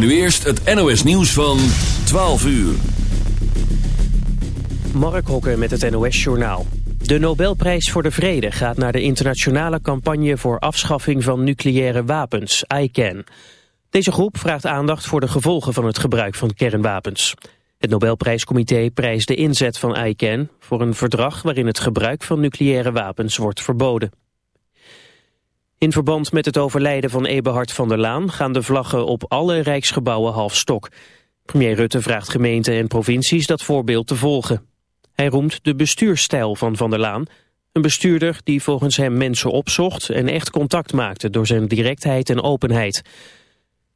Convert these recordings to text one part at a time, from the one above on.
Nu eerst het NOS nieuws van 12 uur. Mark Hokker met het NOS Journaal. De Nobelprijs voor de Vrede gaat naar de internationale campagne voor afschaffing van nucleaire wapens, ICAN. Deze groep vraagt aandacht voor de gevolgen van het gebruik van kernwapens. Het Nobelprijscomité prijst de inzet van ICAN voor een verdrag waarin het gebruik van nucleaire wapens wordt verboden. In verband met het overlijden van Eberhard van der Laan gaan de vlaggen op alle rijksgebouwen half stok. Premier Rutte vraagt gemeenten en provincies dat voorbeeld te volgen. Hij roemt de bestuursstijl van Van der Laan, een bestuurder die volgens hem mensen opzocht en echt contact maakte door zijn directheid en openheid.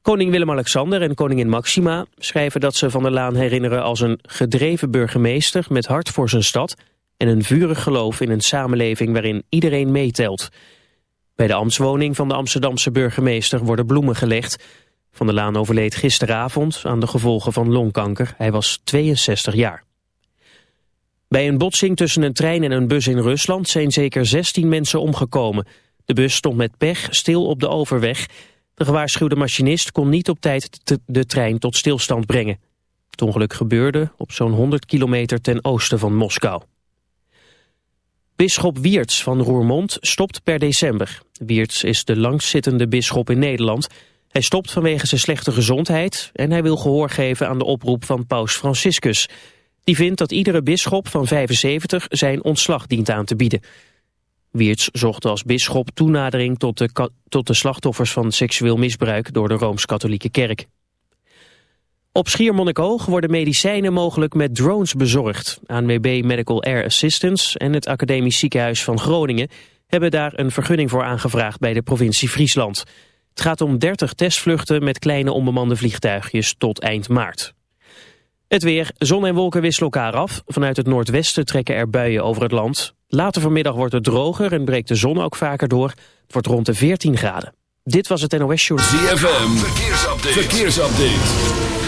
Koning Willem-Alexander en koningin Maxima schrijven dat ze Van der Laan herinneren als een gedreven burgemeester met hart voor zijn stad en een vurig geloof in een samenleving waarin iedereen meetelt. Bij de ambtswoning van de Amsterdamse burgemeester worden bloemen gelegd. Van der Laan overleed gisteravond aan de gevolgen van longkanker. Hij was 62 jaar. Bij een botsing tussen een trein en een bus in Rusland zijn zeker 16 mensen omgekomen. De bus stond met pech stil op de overweg. De gewaarschuwde machinist kon niet op tijd de trein tot stilstand brengen. Het ongeluk gebeurde op zo'n 100 kilometer ten oosten van Moskou. Bisschop Wiertz van Roermond stopt per december. Wiertz is de langzittende bisschop in Nederland. Hij stopt vanwege zijn slechte gezondheid en hij wil gehoor geven aan de oproep van paus Franciscus. Die vindt dat iedere bisschop van 75 zijn ontslag dient aan te bieden. Wiertz zocht als bisschop toenadering tot de, tot de slachtoffers van seksueel misbruik door de Rooms-Katholieke Kerk. Op Schiermonnikoog worden medicijnen mogelijk met drones bezorgd. ANWB Medical Air Assistance en het Academisch Ziekenhuis van Groningen hebben daar een vergunning voor aangevraagd bij de provincie Friesland. Het gaat om 30 testvluchten met kleine onbemande vliegtuigjes tot eind maart. Het weer, zon en wolken wisselen elkaar af. Vanuit het noordwesten trekken er buien over het land. Later vanmiddag wordt het droger en breekt de zon ook vaker door. Het wordt rond de 14 graden. Dit was het NOS Show. ZFM, verkeersupdate. verkeersupdate.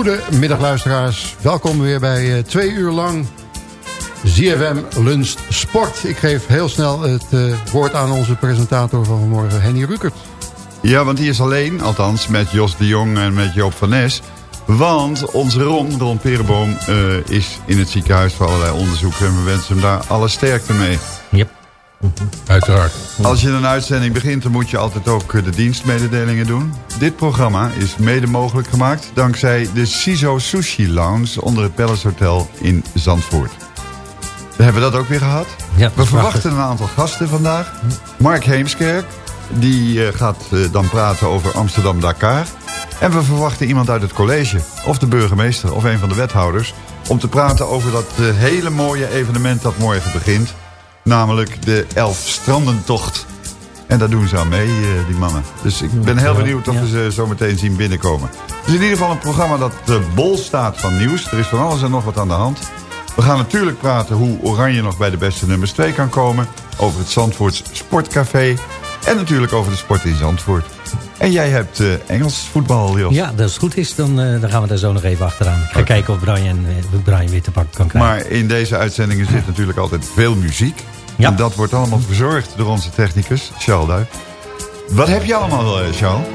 Goedemiddag luisteraars, welkom weer bij uh, twee uur lang ZFM Lunch Sport. Ik geef heel snel het uh, woord aan onze presentator van vanmorgen, Henny Rukert. Ja, want die is alleen, althans met Jos de Jong en met Joop van Nes. Want onze Ron, Ron Perenboom, uh, is in het ziekenhuis voor allerlei onderzoeken. En we wensen hem daar alle sterkte mee. Uiteraard. Als je een uitzending begint, dan moet je altijd ook de dienstmededelingen doen. Dit programma is mede mogelijk gemaakt dankzij de CISO Sushi Lounge onder het Palace Hotel in Zandvoort. Dan hebben we dat ook weer gehad. Ja, we verwachten een aantal gasten vandaag. Mark Heemskerk, die uh, gaat uh, dan praten over Amsterdam-Dakar. En we verwachten iemand uit het college, of de burgemeester, of een van de wethouders... om te praten over dat hele mooie evenement dat morgen begint. Namelijk de Elf Strandentocht. En daar doen ze aan mee, die mannen. Dus ik ben heel benieuwd of we ze zo meteen zien binnenkomen. Het is in ieder geval een programma dat bol staat van nieuws. Er is van alles en nog wat aan de hand. We gaan natuurlijk praten hoe Oranje nog bij de beste nummers 2 kan komen. Over het Zandvoorts Sportcafé. En natuurlijk over de sport in Zandvoort. En jij hebt uh, Engels voetbal, Jos. Ja, dat is goed is, dan, uh, dan gaan we daar zo nog even achteraan. Ik ga okay. kijken of Brian, uh, Brian weer te pakken kan krijgen. Maar in deze uitzendingen zit natuurlijk altijd veel muziek. Ja. En dat wordt allemaal verzorgd door onze technicus, Charles. Wat heb je allemaal, Charles?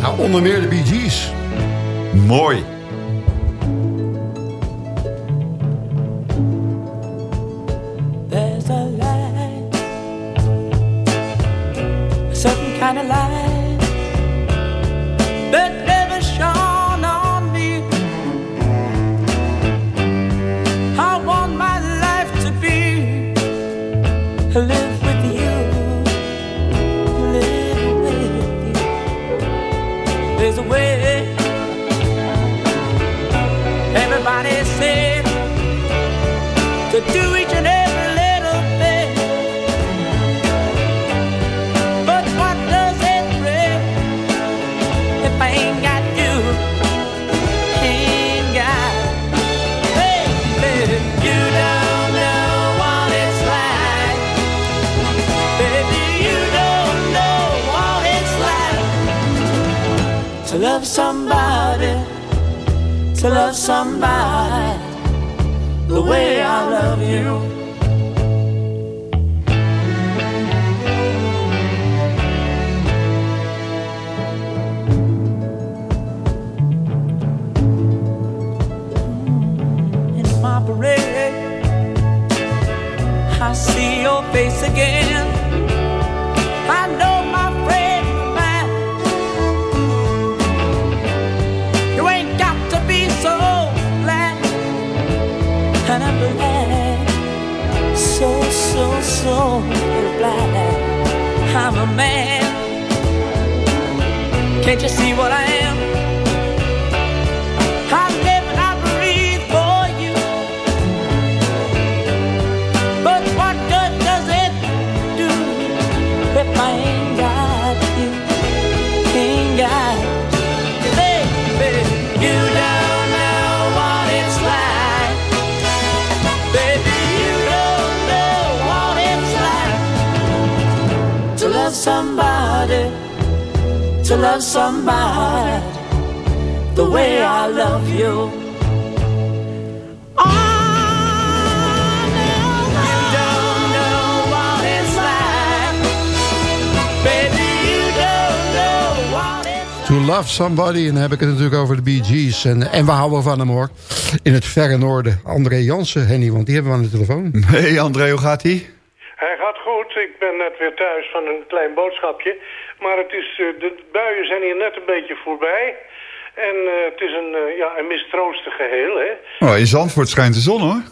Nou, onder meer de Bee Gees. Mooi. To love somebody the way I love you. My parade, I see your face again. So, so, glad I'm a man. Can't you see what I am? Somebody, to love somebody the way I love you. To Love Somebody. En dan heb ik het natuurlijk over de Bee Gees. En, en we houden van hem hoor. In het verre noorden. André Jansen, Henny, want die hebben we aan de telefoon. Hey André, hoe gaat ie? Goed. Ik ben net weer thuis van een klein boodschapje. Maar het is, uh, de buien zijn hier net een beetje voorbij. En uh, het is een, uh, ja, een mistroostig geheel, hè. Oh, in Zandvoort schijnt de zon hoor.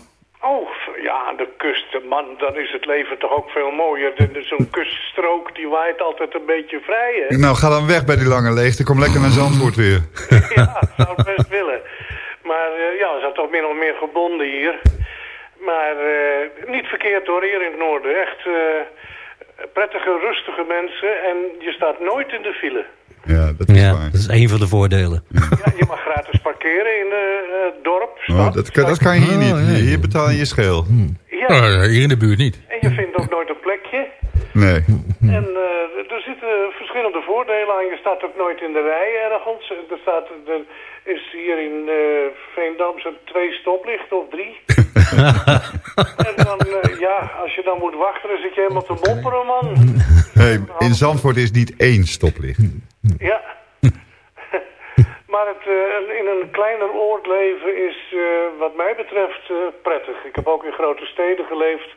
Oh, ja, aan de kust, man, dan is het leven toch ook veel mooier. Zo'n kuststrook, die waait altijd een beetje vrij, hè? Nou, ga dan weg bij die lange leegte. Kom lekker naar Zandvoort weer. ja, zou ik best willen. Maar uh, ja, we zijn toch min of meer gebonden hier. Maar uh, niet verkeerd hoor, hier in het noorden. Echt uh, prettige, rustige mensen. En je staat nooit in de file. Ja, dat is ja, waar. dat is een van de voordelen. Ja, je mag gratis parkeren in het uh, dorp. Stad, oh, dat, kan, dat kan je hier niet. Oh, ja. Hier betaal je je scheel. Ja, Oh, hier in de buurt niet. en je vindt ook nooit een plekje. Nee. En uh, er zitten verschillende voordelen aan. Je staat ook nooit in de rij ergens. Er, staat, er is hier in uh, Veendam zo'n twee stoplichten of drie. en dan, uh, ja, als je dan moet wachten, dan zit je helemaal te mopperen, man. Hey, in Zandvoort is niet één stoplicht. Ja. maar het, uh, in een kleiner oord leven is uh, wat mij betreft uh, prettig. Ik heb ook in grote steden geleefd.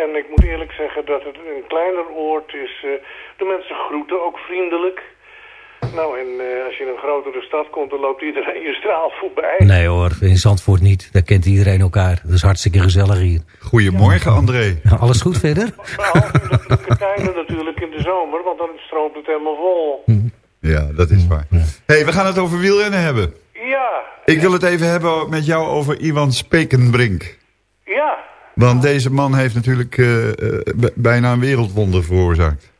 En ik moet eerlijk zeggen dat het een kleiner oord is. de mensen groeten ook vriendelijk. Nou, en eh, als je in een grotere stad komt, dan loopt iedereen je straal voorbij. Nee hoor, in Zandvoort niet. Daar kent iedereen elkaar. Dat is hartstikke gezellig hier. Goedemorgen, André. Alles goed verder? Behalve in de drukke tijden natuurlijk in de zomer, want dan stroomt het helemaal vol. Ja, dat is waar. hey, we gaan het over wielrennen hebben. Ja, Ik wil het even hebben met jou over Iwan Spekenbrink. ja. Want deze man heeft natuurlijk eh, eh, bijna een wereldwonder veroorzaakt.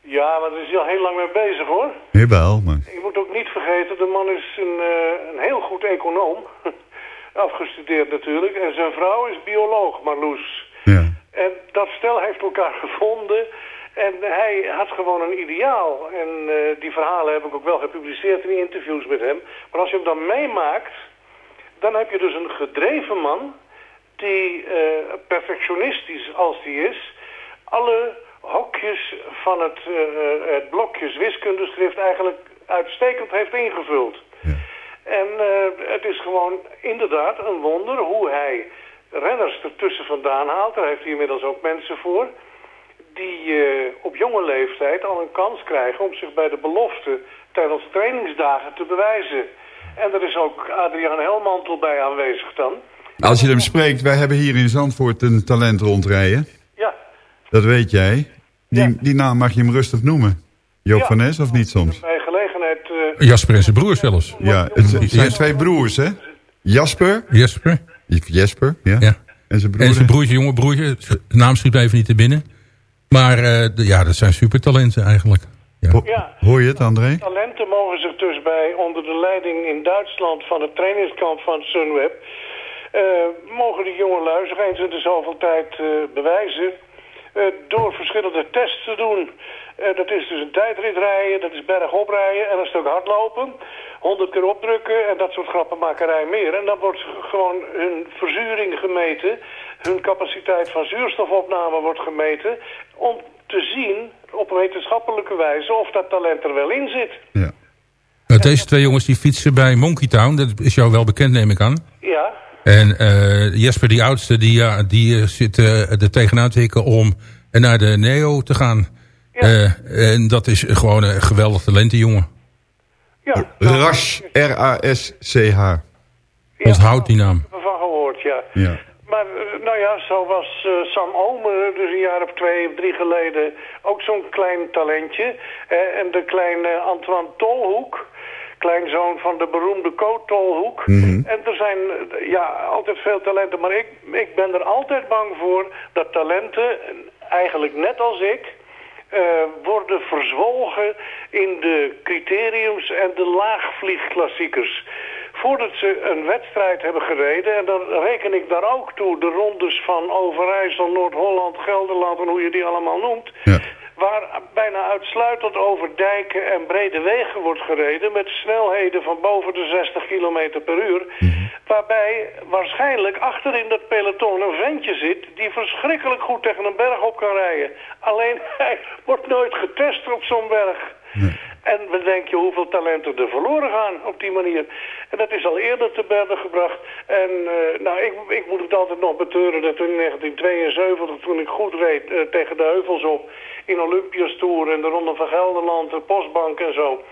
Ja, maar daar is hij al heel lang mee bezig hoor. Jawel, maar... Je moet ook niet vergeten, de man is een, eh, een heel goed econoom. Afgestudeerd natuurlijk. En zijn vrouw is bioloog, Marloes. Ja. En dat stel heeft elkaar gevonden. En hij had gewoon een ideaal. En die verhalen heb ik ook wel gepubliceerd in interviews met hem. Maar als je hem dan meemaakt, dan heb je dus een gedreven man... die eh, perfectionistisch als die is... alle hokjes van het, eh, eh, het blokjes wiskundeschrift eigenlijk uitstekend heeft ingevuld. En eh, het is gewoon inderdaad een wonder hoe hij renners ertussen vandaan haalt. Daar heeft hij inmiddels ook mensen voor. Die op jonge leeftijd al een kans krijgen om zich bij de belofte tijdens trainingsdagen te bewijzen. En er is ook Adriaan Helmantel bij aanwezig dan. Als je hem spreekt, wij hebben hier in Zandvoort een talent rondrijden. Ja. Dat weet jij. Die, die naam mag je hem rustig noemen. Joop Ja. van Nes of niet soms? Bij gelegenheid... eh, Jasper en zijn broer zelfs. Ja, het het zijn twee broers, hè? Jasper. Jesper. Jesper, ja. Ja. En zijn broer. En zijn broertje, jonge broertje. Zijn naam schiet even niet te binnen. Maar eh, de- ja, dat zijn supertalenten eigenlijk. Ja. Ja. Hoor je het, André? Talenten mogen zich dus bij onder de leiding in Duitsland van het trainingskamp van Sunweb... eh, mogen die jonge zich eens in de zoveel tijd eh, bewijzen... eh, door verschillende tests te doen. Eh, dat is dus een tijdrit rijden, dat is bergop rijden en een stuk hardlopen. 100 keer opdrukken en dat soort grappenmakerij meer. En dan wordt gewoon hun verzuring gemeten. Hun capaciteit van zuurstofopname wordt gemeten. Om te zien op wetenschappelijke wijze of dat talent er wel in zit. Nou, deze twee jongens die fietsen bij Monkey Town. Dat is jou wel bekend, neem ik aan. Ja, En eh, Jesper, die oudste, die, ja, die eh, zit eh, er tegenaan te hikken om naar de Neo te gaan. Eh, en dat is gewoon een geweldig talentenjongen. ja. Rasch, R-A-S-C-H. Onthoud die naam. Van gehoord, ja. Ja. Maar nou ja, zo was eh, Sam Omer dus een jaar of twee of drie geleden ook zo'n klein talentje. En de kleine Antoine Tolhoek, kleinzoon van de beroemde Co Tolhoek. En er zijn ja, altijd veel talenten, maar ik, ik ben er altijd bang voor dat talenten, eigenlijk net als ik, eh, worden verzwolgen in de criteriums en de laagvliegklassiekers. Voordat ze een wedstrijd hebben gereden, en dan reken ik daar ook toe de rondes van Overijssel, Noord-Holland, Gelderland en hoe je die allemaal noemt. Waar bijna uitsluitend over dijken en brede wegen wordt gereden met snelheden van boven de 60 km per uur. Waarbij waarschijnlijk achterin dat peloton een ventje zit die verschrikkelijk goed tegen een berg op kan rijden. Alleen hij wordt nooit getest op zo'n berg. En we denken hoeveel talenten er verloren gaan op die manier. En dat is al eerder te berden gebracht. En eh, nou, ik, ik moet het altijd nog beteuren dat in 1972, toen ik goed reed eh, tegen de heuvels op... in Olympias Tour en de Ronde van Gelderland, de Postbank en zo...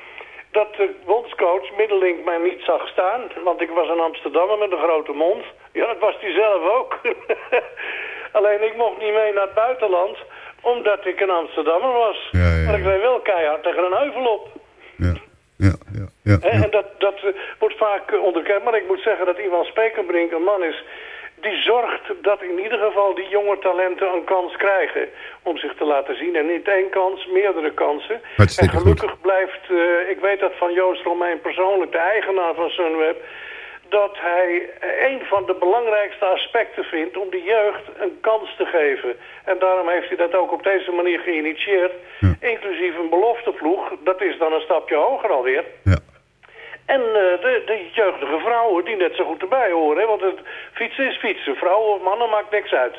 dat de bondscoach Middelink mij niet zag staan. Want ik was een Amsterdammer met een grote mond. Ja, dat was hij zelf ook. Alleen ik mocht niet mee naar het buitenland omdat ik een Amsterdammer was. Ja, ja, Maar ik reed wel keihard tegen een heuvel op. Ja, ja, ja. ja. En dat, dat eh, wordt vaak eh, onderkend. Maar ik moet zeggen dat Ivan Spekenbrink een man is... die zorgt dat in ieder geval die jonge talenten een kans krijgen... om zich te laten zien. En niet één kans, meerdere kansen. Hartstikke en gelukkig blijft... eh, ik weet dat van Joost Romein persoonlijk, de eigenaar van Sunweb... dat hij een van de belangrijkste aspecten vindt om de jeugd een kans te geven. En daarom heeft hij dat ook op deze manier geïnitieerd. Inclusief een belofteploeg. Dat is dan een stapje hoger alweer. Ja. En eh, de, de jeugdige vrouwen die net zo goed erbij horen. Hè? Want het fietsen is fietsen. Vrouwen of mannen maakt niks uit.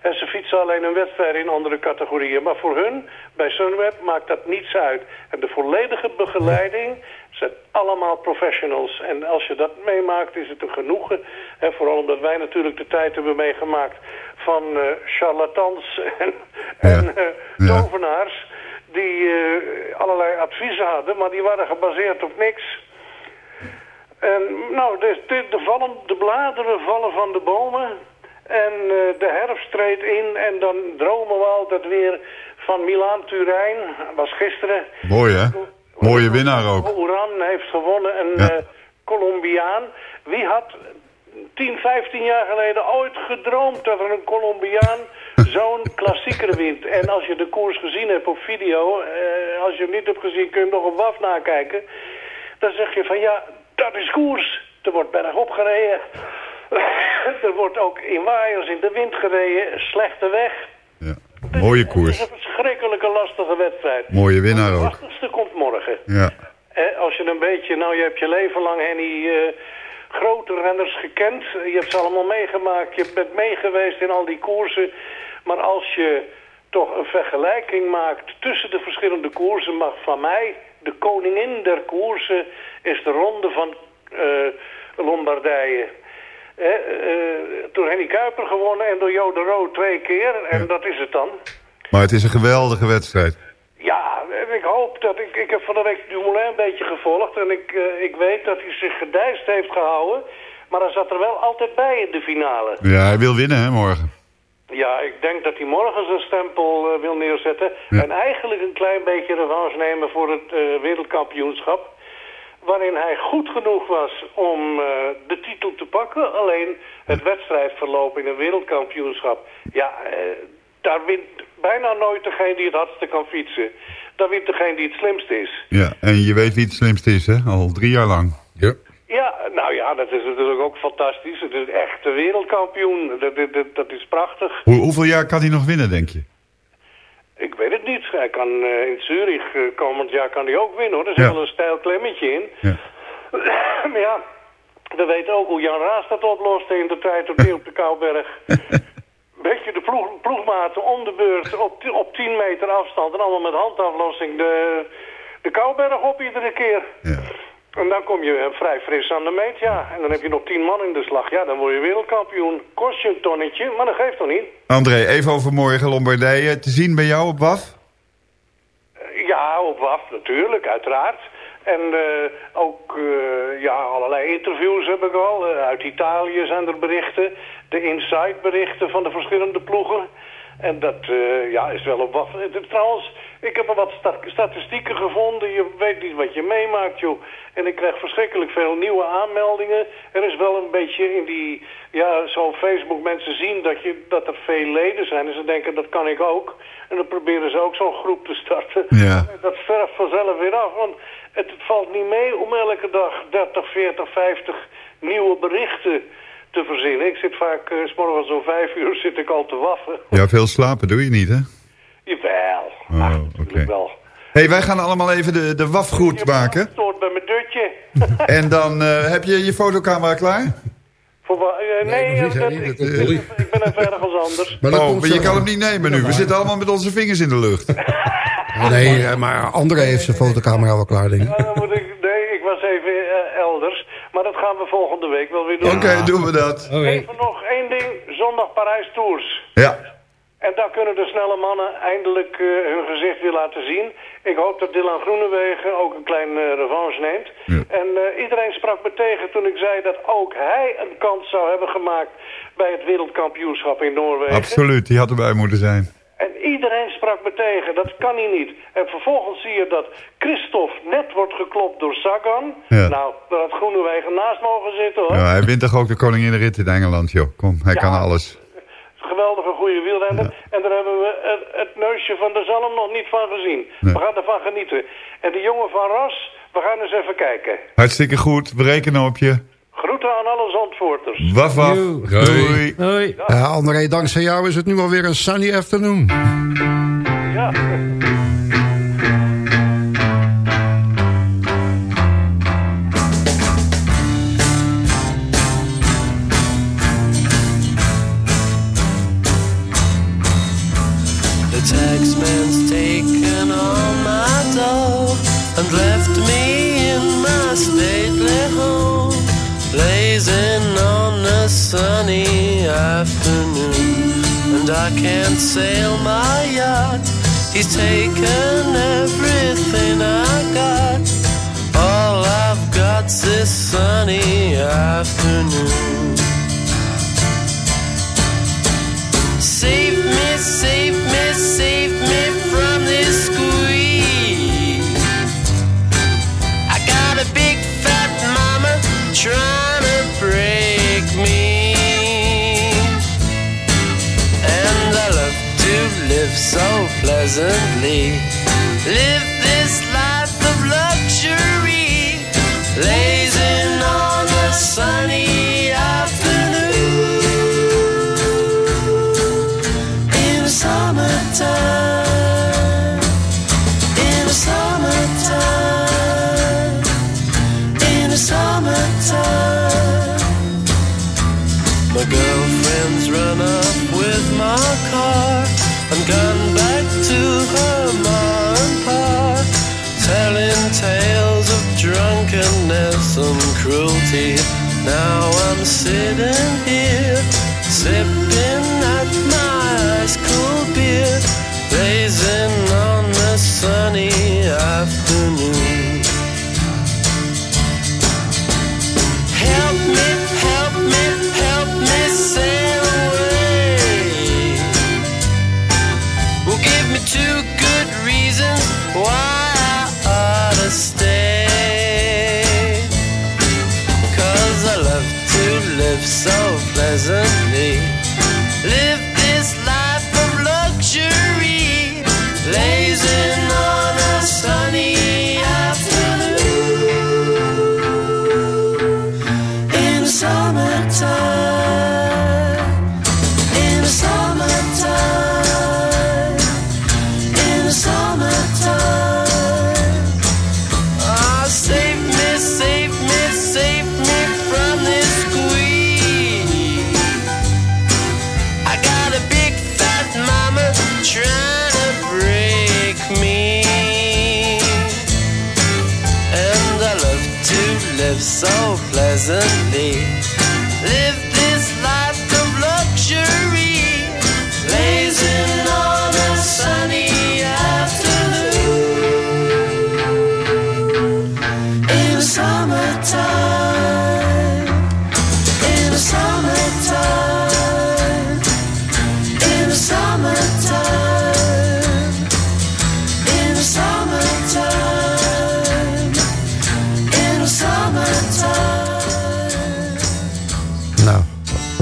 En ze fietsen alleen een wedstrijd in andere categorieën. Maar voor hun, bij Sunweb, maakt dat niets uit. En de volledige begeleiding zijn allemaal professionals. En als je dat meemaakt, is het een genoegen. En vooral omdat wij natuurlijk de tijd hebben meegemaakt van eh, charlatans en, en eh, tovenaars... die eh, allerlei adviezen hadden, maar die waren gebaseerd op niks. En nou, de, de, de, vallen, de bladeren vallen van de bomen en de herfst treedt in en dan dromen we altijd weer van Milaan-Turijn. was gisteren. Mooi hè? Mooie winnaar ook. Oeran heeft gewonnen, een ja. Colombiaan. Wie had 10, 15 jaar geleden ooit gedroomd dat er een Colombiaan zo'n klassieker wint. En als je de koers gezien hebt op video, eh, als je hem niet hebt gezien kun je hem nog op WAF nakijken. Dan zeg je van ja, dat is koers. Er wordt bergop gereden. er wordt ook in waaiers in de wind gereden. Slechte weg. Mooie koers. Het is een verschrikkelijke lastige wedstrijd. Mooie winnaar ook. De achterste komt morgen. Ja. Als je een beetje, nou je hebt je leven lang Henny... Uh, grote renners gekend. Je hebt ze allemaal meegemaakt. Je bent meegeweest in al die koersen. Maar als je toch een vergelijking maakt tussen de verschillende koersen... mag van mij de koningin der koersen is de ronde van uh, Lombardije. Eh, door Henny Kuiper gewonnen en door Jo de Roo twee keer. En ja. dat is het dan. Maar het is een geweldige wedstrijd. Ja, en ik hoop dat... Ik, ik heb van de week Dumoulin een beetje gevolgd... en ik, uh, ik weet dat hij zich gedijst heeft gehouden... maar hij zat er wel altijd bij in de finale. Ja, hij wil winnen, hè, morgen. Ja, ik denk dat hij morgen zijn stempel uh, wil neerzetten... Ja. en eigenlijk een klein beetje revanche nemen voor het uh, wereldkampioenschap... waarin hij goed genoeg was om de titel te pakken... alleen het wedstrijdverloop in een wereldkampioenschap... ja, daar wint bijna nooit degene die het hardste kan fietsen. Dan wint degene die het slimste is. Ja, en je weet wie het slimste is, hè? Al drie jaar lang. Ja. Ja, nou ja, dat is natuurlijk ook fantastisch. Het is echt de wereldkampioen. Dat, dat, dat is prachtig. Hoe, hoeveel jaar kan hij nog winnen, denk je? Ik weet het niet. Hij kan uh, in Zurich uh, komend jaar kan hij ook winnen, hoor. Er zit ja. wel een stijl klemmetje in. Ja. maar ja, we weten ook hoe Jan Raas dat oploste in de tijd op, op de Kouwberg. beetje de ploeg, ploegmaten om de beurt op, op 10 meter afstand. En allemaal met handaflossing de, de Kouberg op iedere keer. Ja. En dan kom je vrij fris aan de meet, ja. En dan heb je nog 10 man in de slag. Ja, dan word je wereldkampioen. Kost je een tonnetje, maar dat geeft toch niet? André, even over morgen Lombardije. Te zien bij jou op WAF? Ja, op WAF natuurlijk, uiteraard. En uh, ook uh, ja, allerlei interviews heb ik al. Uh, uit Italië zijn er berichten. De inside berichten van de verschillende ploegen. En dat ja, is wel op wat... Trouwens, ik heb er wat sta statistieken gevonden. Je weet niet wat je meemaakt, joh. En ik krijg verschrikkelijk veel nieuwe aanmeldingen. Er is wel een beetje in die... Ja, zo Facebook mensen zien dat, je, dat er veel leden zijn. En ze denken, dat kan ik ook. En dan proberen ze ook zo'n groep te starten. Ja. Dat sterft vanzelf weer af. Want het valt niet mee om elke dag 30, 40, 50 nieuwe berichten te verzinnen. Ik zit vaak, uh, s morgens om vijf uur zit ik al te waffen. Ja, veel slapen doe je niet, hè? Jawel. Oh, Ach, oké. wel. hey, wij gaan allemaal even de, de wafgroet maken. Het stoort bij mijn dutje. en dan uh, heb je je fotocamera klaar? Voor uh, nee, nee dat, dat, ik, ik, ben, ik ben even ergens anders. Maar oh, maar je kan hem niet nemen nu. We zitten allemaal met onze vingers in de lucht. nee, maar André heeft zijn fotocamera wel klaar, denk ik. Ja, dan moet ik nee, ik was even. Maar dat gaan we volgende week wel weer doen. Oké, okay, doen we dat. Even nog één ding. Zondag Parijs Tours. Ja. En daar kunnen de snelle mannen eindelijk uh, hun gezicht weer laten zien. Ik hoop dat Dylan Groenewegen ook een klein uh, revanche neemt. Ja. En uh, iedereen sprak me tegen toen ik zei dat ook hij een kans zou hebben gemaakt bij het wereldkampioenschap in Noorwegen. Absoluut, die had erbij moeten zijn. En iedereen sprak me tegen, dat kan hij niet. En vervolgens zie je dat Christophe net wordt geklopt door Sagan. Ja. Nou, daar had Groenewegen naast mogen zitten hoor. Ja, hij wint toch ook de koninginrit in Engeland, joh. Kom, hij ja, kan alles. Geweldige goede wielrenner. Ja. En daar hebben we het, het, neusje van de zalm nog niet van gezien. Nee. We gaan ervan genieten. En de jongen van Ras, we gaan eens even kijken. Hartstikke goed, we rekenen op je. Groeten aan alle Zandvoorters. Waf, waf. Doei. Doei. Ja, André, dankzij jou is het nu alweer een sunny afternoon. The taxman's taken all my dough and left me in my stately home, blazing on a sunny afternoon. And I can't sail my yacht, He's taken everything I got. All I've got's this sunny afternoon. Pleasantly. Live this life of luxury. Lazing on a sunny afternoon. In the summertime. In the summertime. In the summertime. My girlfriend's run up with my car gone back to her mom and pa, telling tales of drunkenness and cruelty. Now I'm sitting here, sipping at my ice cold beer, blazing on the sunny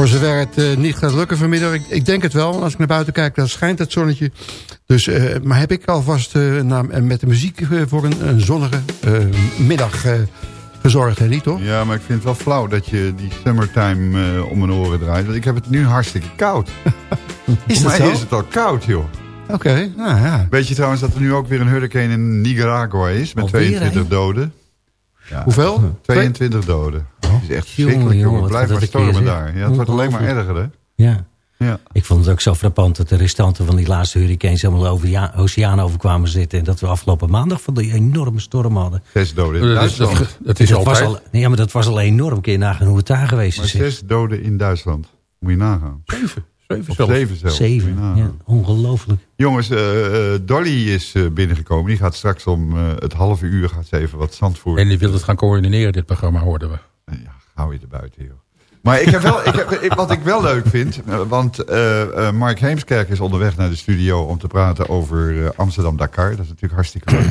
voor zover het eh, niet gaat lukken vanmiddag. Ik, ik denk het wel, want als ik naar buiten kijk, dan schijnt het zonnetje. Dus, eh, maar heb ik alvast eh, na- met de muziek voor een, een zonnige middag gezorgd, hè, niet toch? Ja, maar ik vind het wel flauw dat je die summertime om mijn oren draait. Want ik heb het nu hartstikke koud. Is Voor mij zo? is het al koud, joh. Oké, nou ja. Weet je trouwens dat er nu ook weer een hurricane in Nicaragua is? Met Alweer, 22 hè? doden. Ja, Hoeveel? 22 doden. Het is echt verschrikkelijk, jongen, Blijf maar keer, stormen daar. Ja, het wordt alleen maar erger, hè? Ja. Ja. Ik vond het ook zo frappant dat de restanten van die laatste hurricanes helemaal over de oceaan over kwamen zitten. En dat we afgelopen maandag van die enorme storm hadden. Zes doden in Dat is, Duitsland. dat, dat is dat was altijd. al, nee, maar dat was al enorm. Kun je nagaan hoe het daar geweest Maar is. zes doden in Duitsland. Moet je nagaan. Zeven. Zeven zelfs. zeven zelfs. Zeven. Ja, ongelooflijk. Jongens, eh, eh, Dolly is eh, binnengekomen. Die gaat straks om eh, het halve uur gaat ze even wat zandvoer. En die wil het gaan coördineren, dit programma, hoorden we. Ja, hou je er buiten, joh. Maar ik heb wel, ik heb, ik- wat ik wel leuk vind... want eh, eh, Mark Heemskerk is onderweg naar de studio... om te praten over eh, Amsterdam-Dakar. Dat is natuurlijk hartstikke leuk.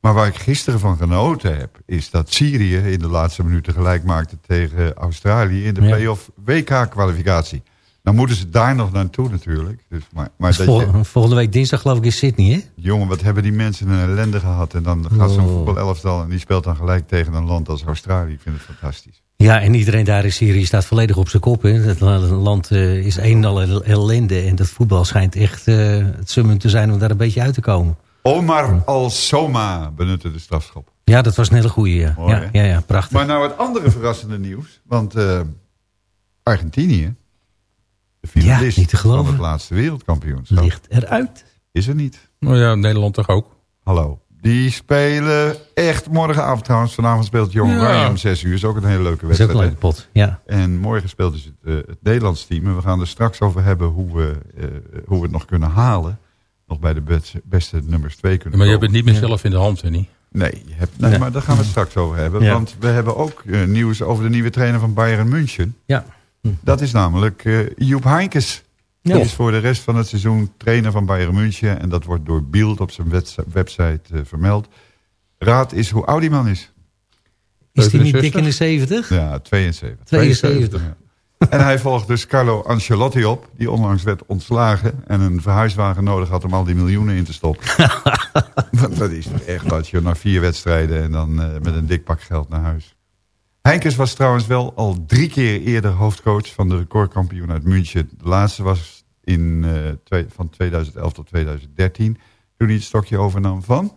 Maar waar ik gisteren van genoten heb... is dat Syrië in de laatste minuten gelijk maakte tegen Australië... in de Ja. play-off WK-kwalificatie. Nou moeten ze daar nog naartoe natuurlijk. Dus, maar maar dat vol- je, volgende week dinsdag geloof ik in Sydney, hè? jongen, wat hebben die mensen een ellende gehad. En dan gaat zo'n Oh. voetbalelftal... en die speelt dan gelijk tegen een land als Australië. Ik vind het fantastisch. Ja, en iedereen daar in Syrië staat volledig op zijn kop. Hè. Het la- land eh, is een en al el- ellende. En dat voetbal schijnt echt eh, het summum te zijn om daar een beetje uit te komen. Omar Al-Soma benutte de strafschop. Ja, dat was een hele goeie. Ja, Mooi, ja, hè? ja, ja, prachtig. Maar nou het andere verrassende nieuws. Want eh, Argentinië, de finalist niet te van geloven. het laatste wereldkampioenschap, Ligt eruit. is er niet. Nou ja, Nederland toch ook. Hallo. Die spelen echt morgenavond trouwens. Vanavond speelt Jong Ja. Om 6 uur. Is ook een hele leuke Dat is ook wedstrijd. een leuke pot. Ja. En morgen speelt dus het, eh, het Nederlands team. En we gaan er straks over hebben hoe we, eh, hoe we het nog kunnen halen. nog bij de beste, beste nummers 2 kunnen Maar je hebt het niet meer zelf in de hand, hè, niet? Nee, je hebt, nee, Nee. maar daar gaan we het straks over hebben. Ja. Want we hebben ook eh, nieuws over de nieuwe trainer van Bayern München. Ja. Dat is namelijk eh, Joep Heinkes. Ja. Die is voor de rest van het seizoen trainer van Bayern München. En dat wordt door Bild op zijn website eh, vermeld. Raad is hoe oud die man is. Is die niet 67? dik in de 70? Ja, 72. 72. Ja. En hij volgt dus Carlo Ancelotti op, die onlangs werd ontslagen... en een verhuiswagen nodig had om al die miljoenen in te stoppen. Want dat is echt dat je na vier wedstrijden... en dan eh, met een dik pak geld naar huis. Heinkes was trouwens wel al drie keer eerder hoofdcoach... van de recordkampioen uit München. De laatste was in, eh, twee- van 2011 tot 2013... toen hij het stokje overnam van...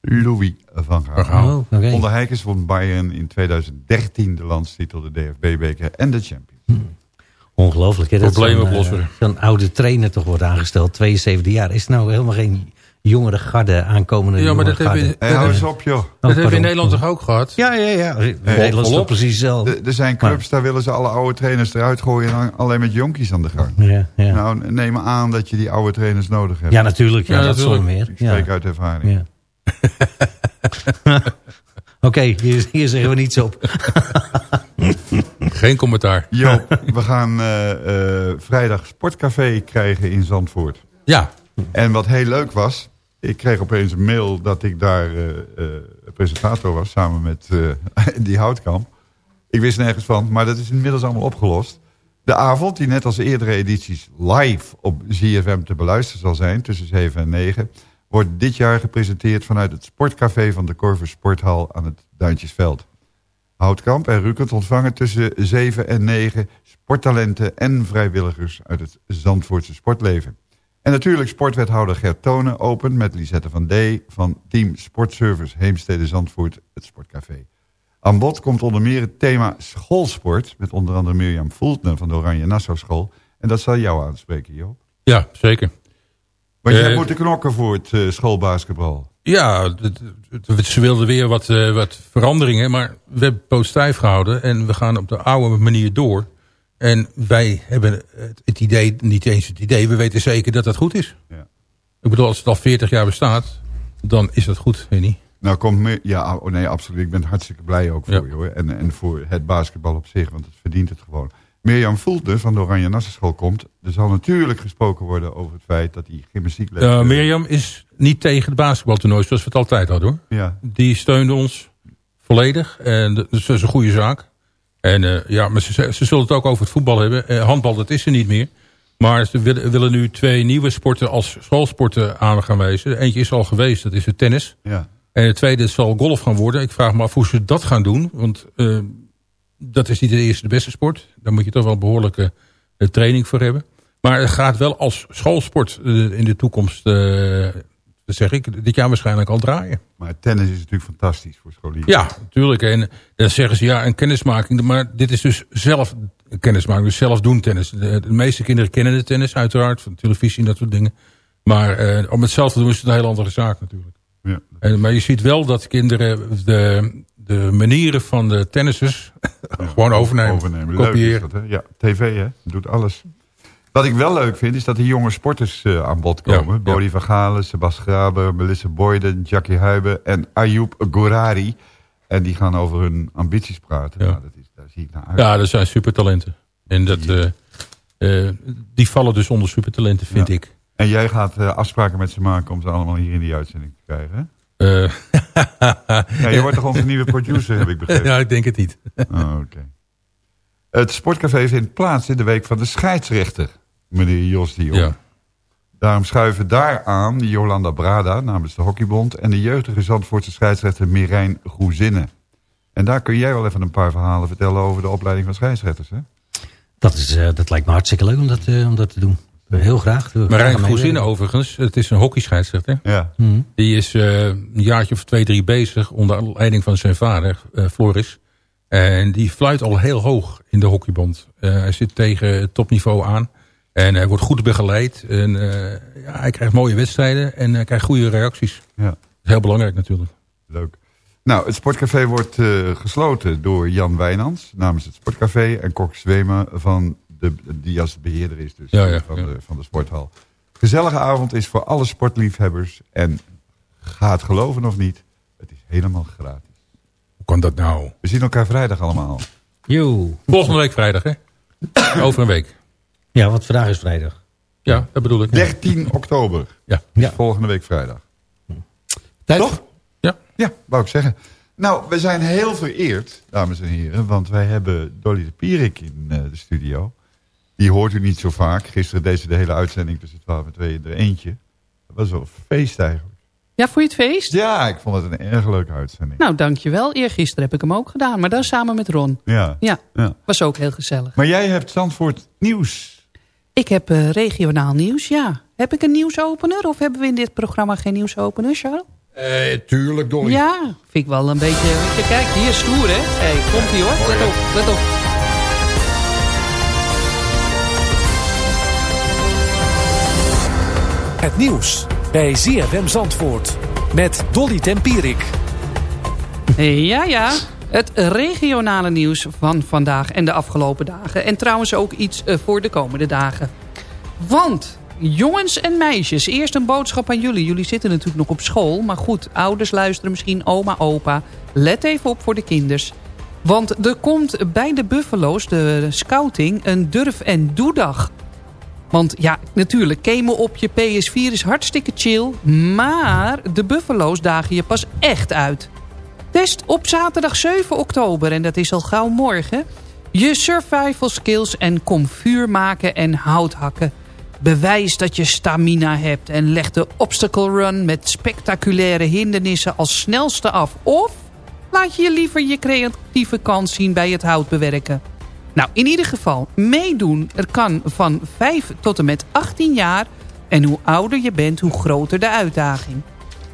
Louis van Gaal. Oh. Onder Heikens won Bayern in 2013 de landstitel, de DFB-beker en de Champions. Ongelooflijk. Hè, dat zo'n, oplossen. Zo'n oude trainer toch wordt aangesteld. 72 jaar. Is het nou helemaal geen jongere garde aankomende Ja, maar dat Hey, hou eens op, joh. Oh, dat hebben we in. Nederland toch ook gehad? Ja, ja, ja. In Nederland is precies zelf. Er zijn clubs, daar willen ze alle oude trainers eruit gooien... en dan alleen met jonkies aan de gang. Ja, ja. Nou, neem aan dat je die oude trainers nodig hebt. ja, natuurlijk. Ja, Ja, dat zonder meer. Ik Ja. spreek uit ervaring. Ja. Oké, hier, hier zeggen we niets op. Geen commentaar. Joop, we gaan eh, eh, vrijdag Sportcafé krijgen in Zandvoort. Ja, En wat heel leuk was... ik kreeg opeens een mail dat ik daar eh, eh, presentator was... samen met eh, die houtkamp. Ik wist nergens van, maar dat is inmiddels allemaal opgelost. De avond, die net als eerdere edities live op ZFM te beluisteren zal zijn... tussen 7 en 9... wordt dit jaar gepresenteerd vanuit het sportcafé van de Corvus Sporthal aan het Duintjesveld. Houtkamp en Rukert ontvangen tussen 7 en 9 sporttalenten en vrijwilligers uit het Zandvoortse sportleven. En natuurlijk sportwethouder Gert Tonen opent met Lisette van D. van Team Sportservice Heemstede Zandvoort, het Sportcafé. Aan bod komt onder meer het thema schoolsport... met onder andere Mirjam Fultner van de Oranje Nassau School. En dat zal jou aanspreken, Joop. ja zeker. Want jij Eh, moet knokken voor het eh, schoolbasketbal. Ja, ze wilden weer wat, eh, wat veranderingen, maar we hebben poot stijf gehouden en we gaan op de oude manier door. En wij hebben het, het idee, niet eens het idee, we weten zeker dat dat goed is. Ja. Ik bedoel, als het al 40 jaar bestaat, dan is dat goed, weet je niet? Nou, komt meer, ja, oh nee, absoluut. Ik ben hartstikke blij ook voor Ja. je hoor. En, en voor het basketbal op zich, want het verdient het gewoon. Mirjam Fultner van de Oranje Nassenschool komt. Er zal natuurlijk gesproken worden over het feit dat hij gymnastiekles... Uh, eh, Mirjam is niet tegen de basketbaltoernooi zoals we het altijd hadden hoor. Ja, Die steunde ons volledig en dat is dus een goede zaak. En eh, ja, maar ze, ze zullen het ook over het voetbal hebben. Eh, handbal, dat is er niet meer. Maar ze willen, willen nu twee nieuwe sporten als schoolsporten aan gaan wijzen. Eentje is al geweest, dat is het tennis. ja. En het tweede zal golf gaan worden. Ik vraag me af hoe ze dat gaan doen. Want eh, dat is niet de eerste de beste sport. Daar moet je toch wel behoorlijke eh, training voor hebben. Maar het gaat wel als schoolsport in de toekomst, dat zeg ik, dit jaar waarschijnlijk al draaien. Maar tennis is natuurlijk fantastisch voor scholieren. Ja, natuurlijk. En dan zeggen ze ja, een kennismaking. Maar dit is dus zelf kennismaking. Dus zelf doen tennis. De, de meeste kinderen kennen de tennis uiteraard. Van televisie en dat soort dingen. Maar eh, om het zelf te doen is het een heel andere zaak natuurlijk. Ja. En, maar je ziet wel dat kinderen de, de manieren van de tennissers gewoon overnemen. Overnemen. Kopiëren. dat, hè? Ja, tv hè, doet alles. Wat ik wel leuk vind, is dat de jonge sporters eh, aan bod komen. Ja, Bodie van Galen, Sebas Graber, Melissa Boyden, Jackie Huiben en Ayoub Gorari. En die gaan over hun ambities praten. Ja. Nou, dat is, daar zie ik naar uit. Ja, dat zijn supertalenten. En dat, eh, eh, die vallen dus onder supertalenten, vind Ja. ik. En jij gaat afspraken met ze maken om ze allemaal hier in die uitzending te krijgen, hè? Ja, je wordt toch onze nieuwe producer, heb ik begrepen. ja, ik denk het niet. Oh, oké. Het sportcafé vindt plaats in de week van de scheidsrechter, meneer Jos de Jong. Ja. Daarom schuiven daar aan Jolanda Brada namens de Hockeybond... en de jeugdige Zandvoortse scheidsrechter Mirijn Goezinnen. En daar kun jij wel even een paar verhalen vertellen over de opleiding van scheidsrechters, hè? Dat, is, eh, dat lijkt me hartstikke leuk om dat, eh, om dat te doen. Heel graag. Marijn Goezin overigens, het is een hockeyscheidsrechter. Ja. Mhm. Die is eh, een jaartje of twee, drie bezig onder leiding van zijn vader, eh, Floris. En die fluit al heel hoog in de hockeybond. Eh, hij zit tegen het topniveau aan. En hij wordt goed begeleid. En eh, ja, hij krijgt mooie wedstrijden en hij krijgt goede reacties. Ja, Dat is heel belangrijk natuurlijk. leuk. Nou, het sportcafé wordt eh, gesloten door Jan Wijnands namens het sportcafé... en Kok Zwemen van de, die als beheerder is dus Ja, ja, van, ja. De, van de sporthal. Gezellige avond is voor alle sportliefhebbers. En ga het geloven of niet, het is helemaal gratis. Hoe kan dat nou? We zien elkaar vrijdag allemaal. Yo. Volgende week vrijdag, hè? Over een week. Ja, want vandaag is vrijdag. Ja, dat bedoel ik. 13 oktober. Ja. Ja. Volgende week vrijdag. Tijd? Toch? Ja. Ja, wou ik zeggen. Nou, we zijn heel vereerd, dames en heren. Want wij hebben Dolly de Pierik in eh, de studio. Die hoort u niet zo vaak. Gisteren deed ze de hele uitzending tussen 12 en 2 in er eentje. Dat was wel een feest eigenlijk. Ja, voor je het feest? Ja, ik vond het een erg leuke uitzending. Nou, dankjewel. Eergisteren heb ik hem ook gedaan, maar dan samen met Ron. Ja. Ja, ja. was ook heel gezellig. Maar jij hebt Zandvoort nieuws. Ik heb eh, regionaal nieuws, ja. Heb ik een nieuwsopener of hebben we in dit programma geen nieuwsopener, Charles? Eh, tuurlijk, Dolly. Ja, vind ik wel een beetje... Kijk, hier stoer, hè. hey, komt ie hoor. Let op, let op. Het nieuws bij ZFM Zandvoort met Dolly Tempierik. Ja, ja. Het regionale nieuws van vandaag en de afgelopen dagen. En trouwens ook iets eh, voor de komende dagen. Want, jongens en meisjes, eerst een boodschap aan jullie. Jullie zitten natuurlijk nog op school. Maar goed, ouders luisteren misschien, oma, opa. Let even op voor de kinders. Want er komt bij de Buffalo's, de scouting, een durf- en doedag. Want ja, natuurlijk, gamen op je PS4 is hartstikke chill. Maar de Buffalo's dagen je pas echt uit. Test op zaterdag 7 oktober, en dat is al gauw morgen... je survival skills en kom vuur maken en hout hakken. Bewijs dat je stamina hebt en leg de obstacle run... met spectaculaire hindernissen als snelste af. Of laat je liever je creatieve kant zien bij het hout bewerken. Nou, in ieder geval, meedoen. Er kan van 5 tot en met 18 jaar. En hoe ouder je bent, hoe groter de uitdaging.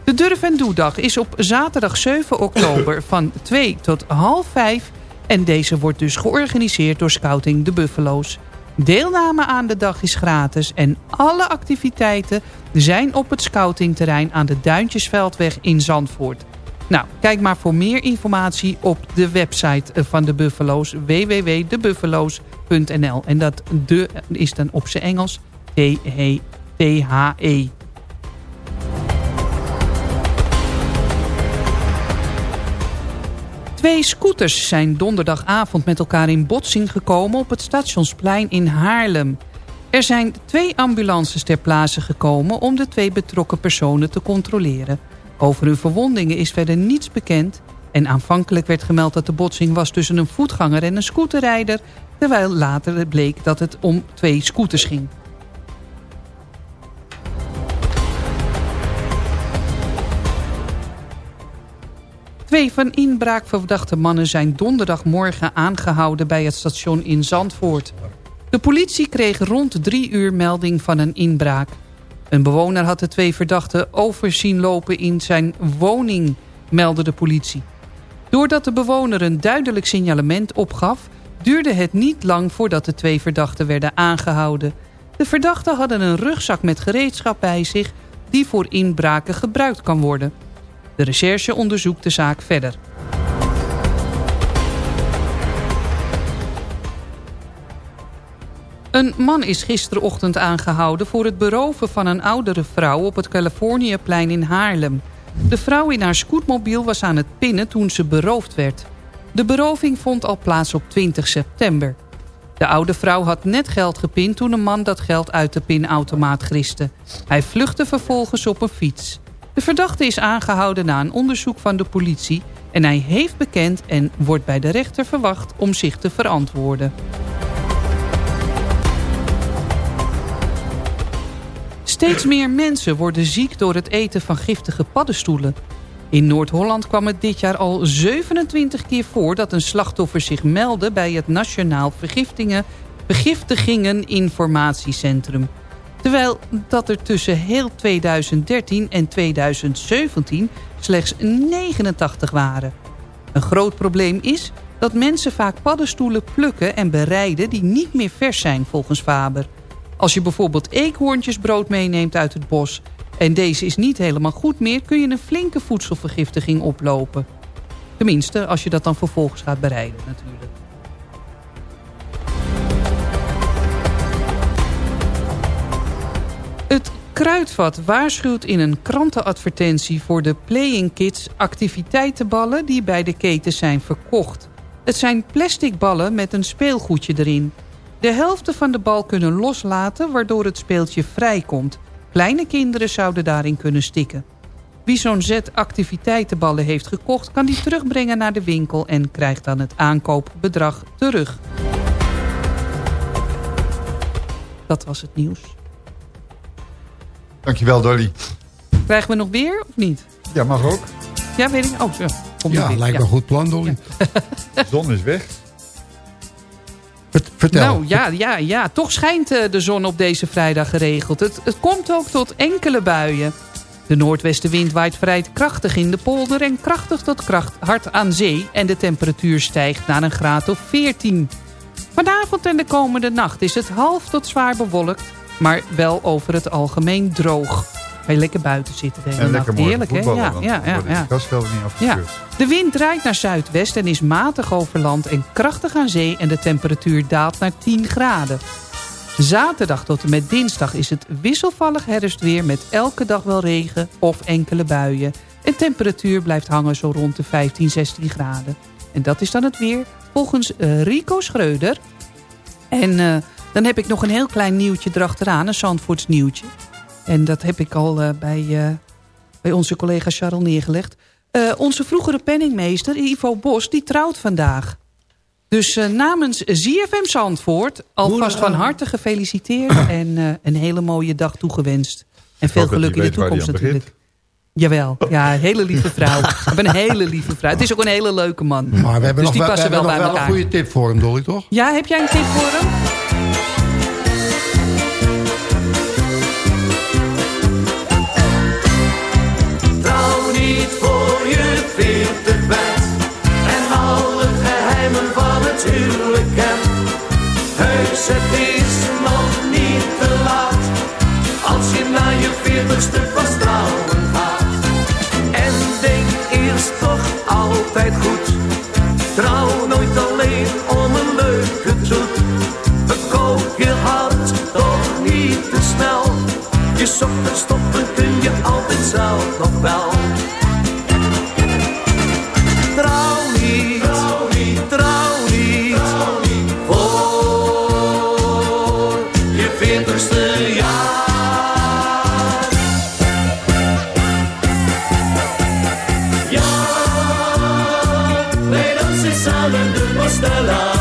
De Durf en Doedag is op zaterdag 7 oktober van 2 tot half 5. En deze wordt dus georganiseerd door Scouting de Buffalo's. Deelname aan de dag is gratis en alle activiteiten zijn op het scoutingterrein aan de Duintjesveldweg in Zandvoort. Nou, kijk maar voor meer informatie op de website van de Buffalo's. www.debuffalo's.nl En dat de is dan op zijn Engels T-H-E. Twee scooters zijn donderdagavond met elkaar in botsing gekomen op het stationsplein in Haarlem. Er zijn twee ambulances ter plaatse gekomen om de twee betrokken personen te controleren. Over hun verwondingen is verder niets bekend... en aanvankelijk werd gemeld dat de botsing was tussen een voetganger en een scooterrijder... terwijl later bleek dat het om twee scooters ging. Twee van inbraak verdachte mannen zijn donderdagmorgen aangehouden bij het station in Zandvoort. De politie kreeg rond drie uur melding van een inbraak. Een bewoner had de twee verdachten over zien lopen in zijn woning, meldde de politie. Doordat de bewoner een duidelijk signalement opgaf... duurde het niet lang voordat de twee verdachten werden aangehouden. De verdachten hadden een rugzak met gereedschap bij zich... die voor inbraken gebruikt kan worden. De recherche onderzoekt de zaak verder. Een man is gisterochtend aangehouden voor het beroven van een oudere vrouw op het Californiaplein in Haarlem. De vrouw in haar scootmobiel was aan het pinnen toen ze beroofd werd. De beroving vond al plaats op 20 september. De oude vrouw had net geld gepind toen een man dat geld uit de pinautomaat griste. Hij vluchtte vervolgens op een fiets. De verdachte is aangehouden na een onderzoek van de politie... en hij heeft bekend en wordt bij de rechter verwacht om zich te verantwoorden. Steeds meer mensen worden ziek door het eten van giftige paddenstoelen. In Noord-Holland kwam het dit jaar al 27 keer voor... dat een slachtoffer zich meldde bij het Nationaal Vergiftingen, Vergiftigingen Informatiecentrum. Terwijl dat er tussen heel 2013 en 2017 slechts 89 waren. Een groot probleem is dat mensen vaak paddenstoelen plukken en bereiden... die niet meer vers zijn volgens Faber... Als je bijvoorbeeld eekhoorntjesbrood meeneemt uit het bos... en deze is niet helemaal goed meer... kun je een flinke voedselvergiftiging oplopen. Tenminste, als je dat dan vervolgens gaat bereiden natuurlijk. Kruidvat waarschuwt in een krantenadvertentie voor de Playing Kids activiteitenballen die bij de keten zijn verkocht. Het zijn plastic ballen met een speelgoedje erin. De helft van de bal kunnen loslaten waardoor het speeltje vrijkomt. Kleine kinderen zouden daarin kunnen stikken. Wie zo'n zet activiteitenballen heeft gekocht... kan die terugbrengen naar de winkel en krijgt dan het aankoopbedrag terug. Dat was het nieuws. Dankjewel, Dolly. Krijgen we nog weer of niet? Ja, mag ook. Ja, weet ik. Oh, ja. Kom Ja, lijkt me een goed plan, Dolly. De zon is weg. Vertel. Nou ja, ja, ja, toch schijnt eh, de zon op deze vrijdag geregeld. Het, het komt ook tot enkele buien. De noordwestenwind waait vrij krachtig in de polder en krachtig tot kracht hard aan zee. En de temperatuur stijgt naar een graad of 14. Vanavond en de komende nacht is het half tot zwaar bewolkt. Maar wel over het algemeen droog. Je lekker buiten zitten de hele En nacht. lekker mooi Heerlijk hè? Ja, ja, ja, ja. niet Ja. De wind draait naar zuidwest en is matig over land en krachtig aan zee... en de temperatuur daalt naar 10 graden. Zaterdag tot en met dinsdag is het wisselvallig herfstweer... met elke dag wel regen of enkele buien. En temperatuur blijft hangen zo rond de 15, 16 graden. En dat is dan het weer volgens eh, Rico Schreuder. En eh, dan heb ik nog een heel klein nieuwtje erachteraan, een Zandvoorts nieuwtje. En dat heb ik al eh, bij, eh, bij onze collega Charles neergelegd. Eh, onze vroegere penningmeester Ivo Bos, die trouwt vandaag. Dus namens ZFM Zandvoort alvast van harte gefeliciteerd... en een hele mooie dag toegewenst. En veel geluk in de toekomst natuurlijk. Jawel, ja, een hele lieve vrouw. Ik ben een hele lieve vrouw. Het is ook een hele leuke man. Maar we hebben dus nog, die we passen wel bij wel een elkaar. goede tip voor hem, Dolly, toch? Ja, heb jij een tip voor hem? Veertig bent en alle geheimen van het huwelijk kent. Heus, het is nog niet te laat als je naar je veertigste pas trouwen gaat. En denk eerst toch altijd goed, trouw nooit alleen om een leuke troep. Verkoop je hart toch niet te snel, je sokken stoppen kun je altijd zelf nog wel. Samen de Mostella.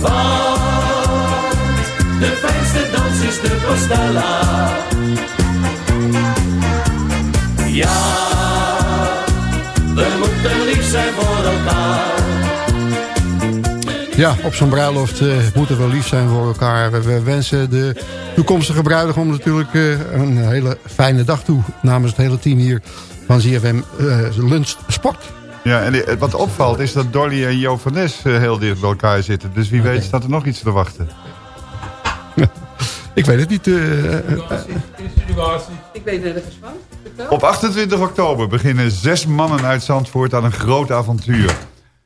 Want de fijnste dans is de Costella. Ja, we moeten lief zijn voor elkaar. Ja, op zo'n bruiloft eh, moeten we lief zijn voor elkaar. We, we wensen de toekomstige bruidegom natuurlijk eh, een hele fijne dag toe. Namens het hele team hier van ZFM eh, Lunch Sport. Ja, en die- wat opvalt is dat Dolly en Jo van Nes eh, heel dicht bij elkaar zitten. Dus wie weet staat er nog iets te wachten. Ik weet het niet. eh, eh, Ik weet nergens van. Op 28 oktober beginnen zes mannen uit Zandvoort aan een groot avontuur.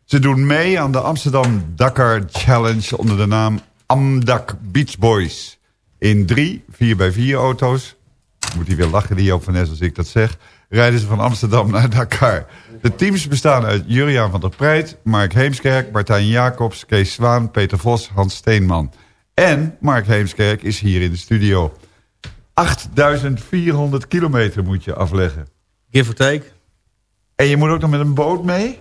Ze doen mee aan de Amsterdam Dakar Challenge onder de naam Amdak Beach Boys. In drie 4x4 auto's, moet hij weer lachen die Joop van Nes als ik dat zeg, rijden ze van Amsterdam naar Dakar. De teams bestaan uit Juriaan van der Preit, Mark Heemskerk, Martijn Jacobs, Kees Zwaan, Peter Vos, Hans Steenman. En Mark Heemskerk is hier in de studio. 8400 kilometer moet je afleggen. Give or take. En je moet ook nog met een boot mee?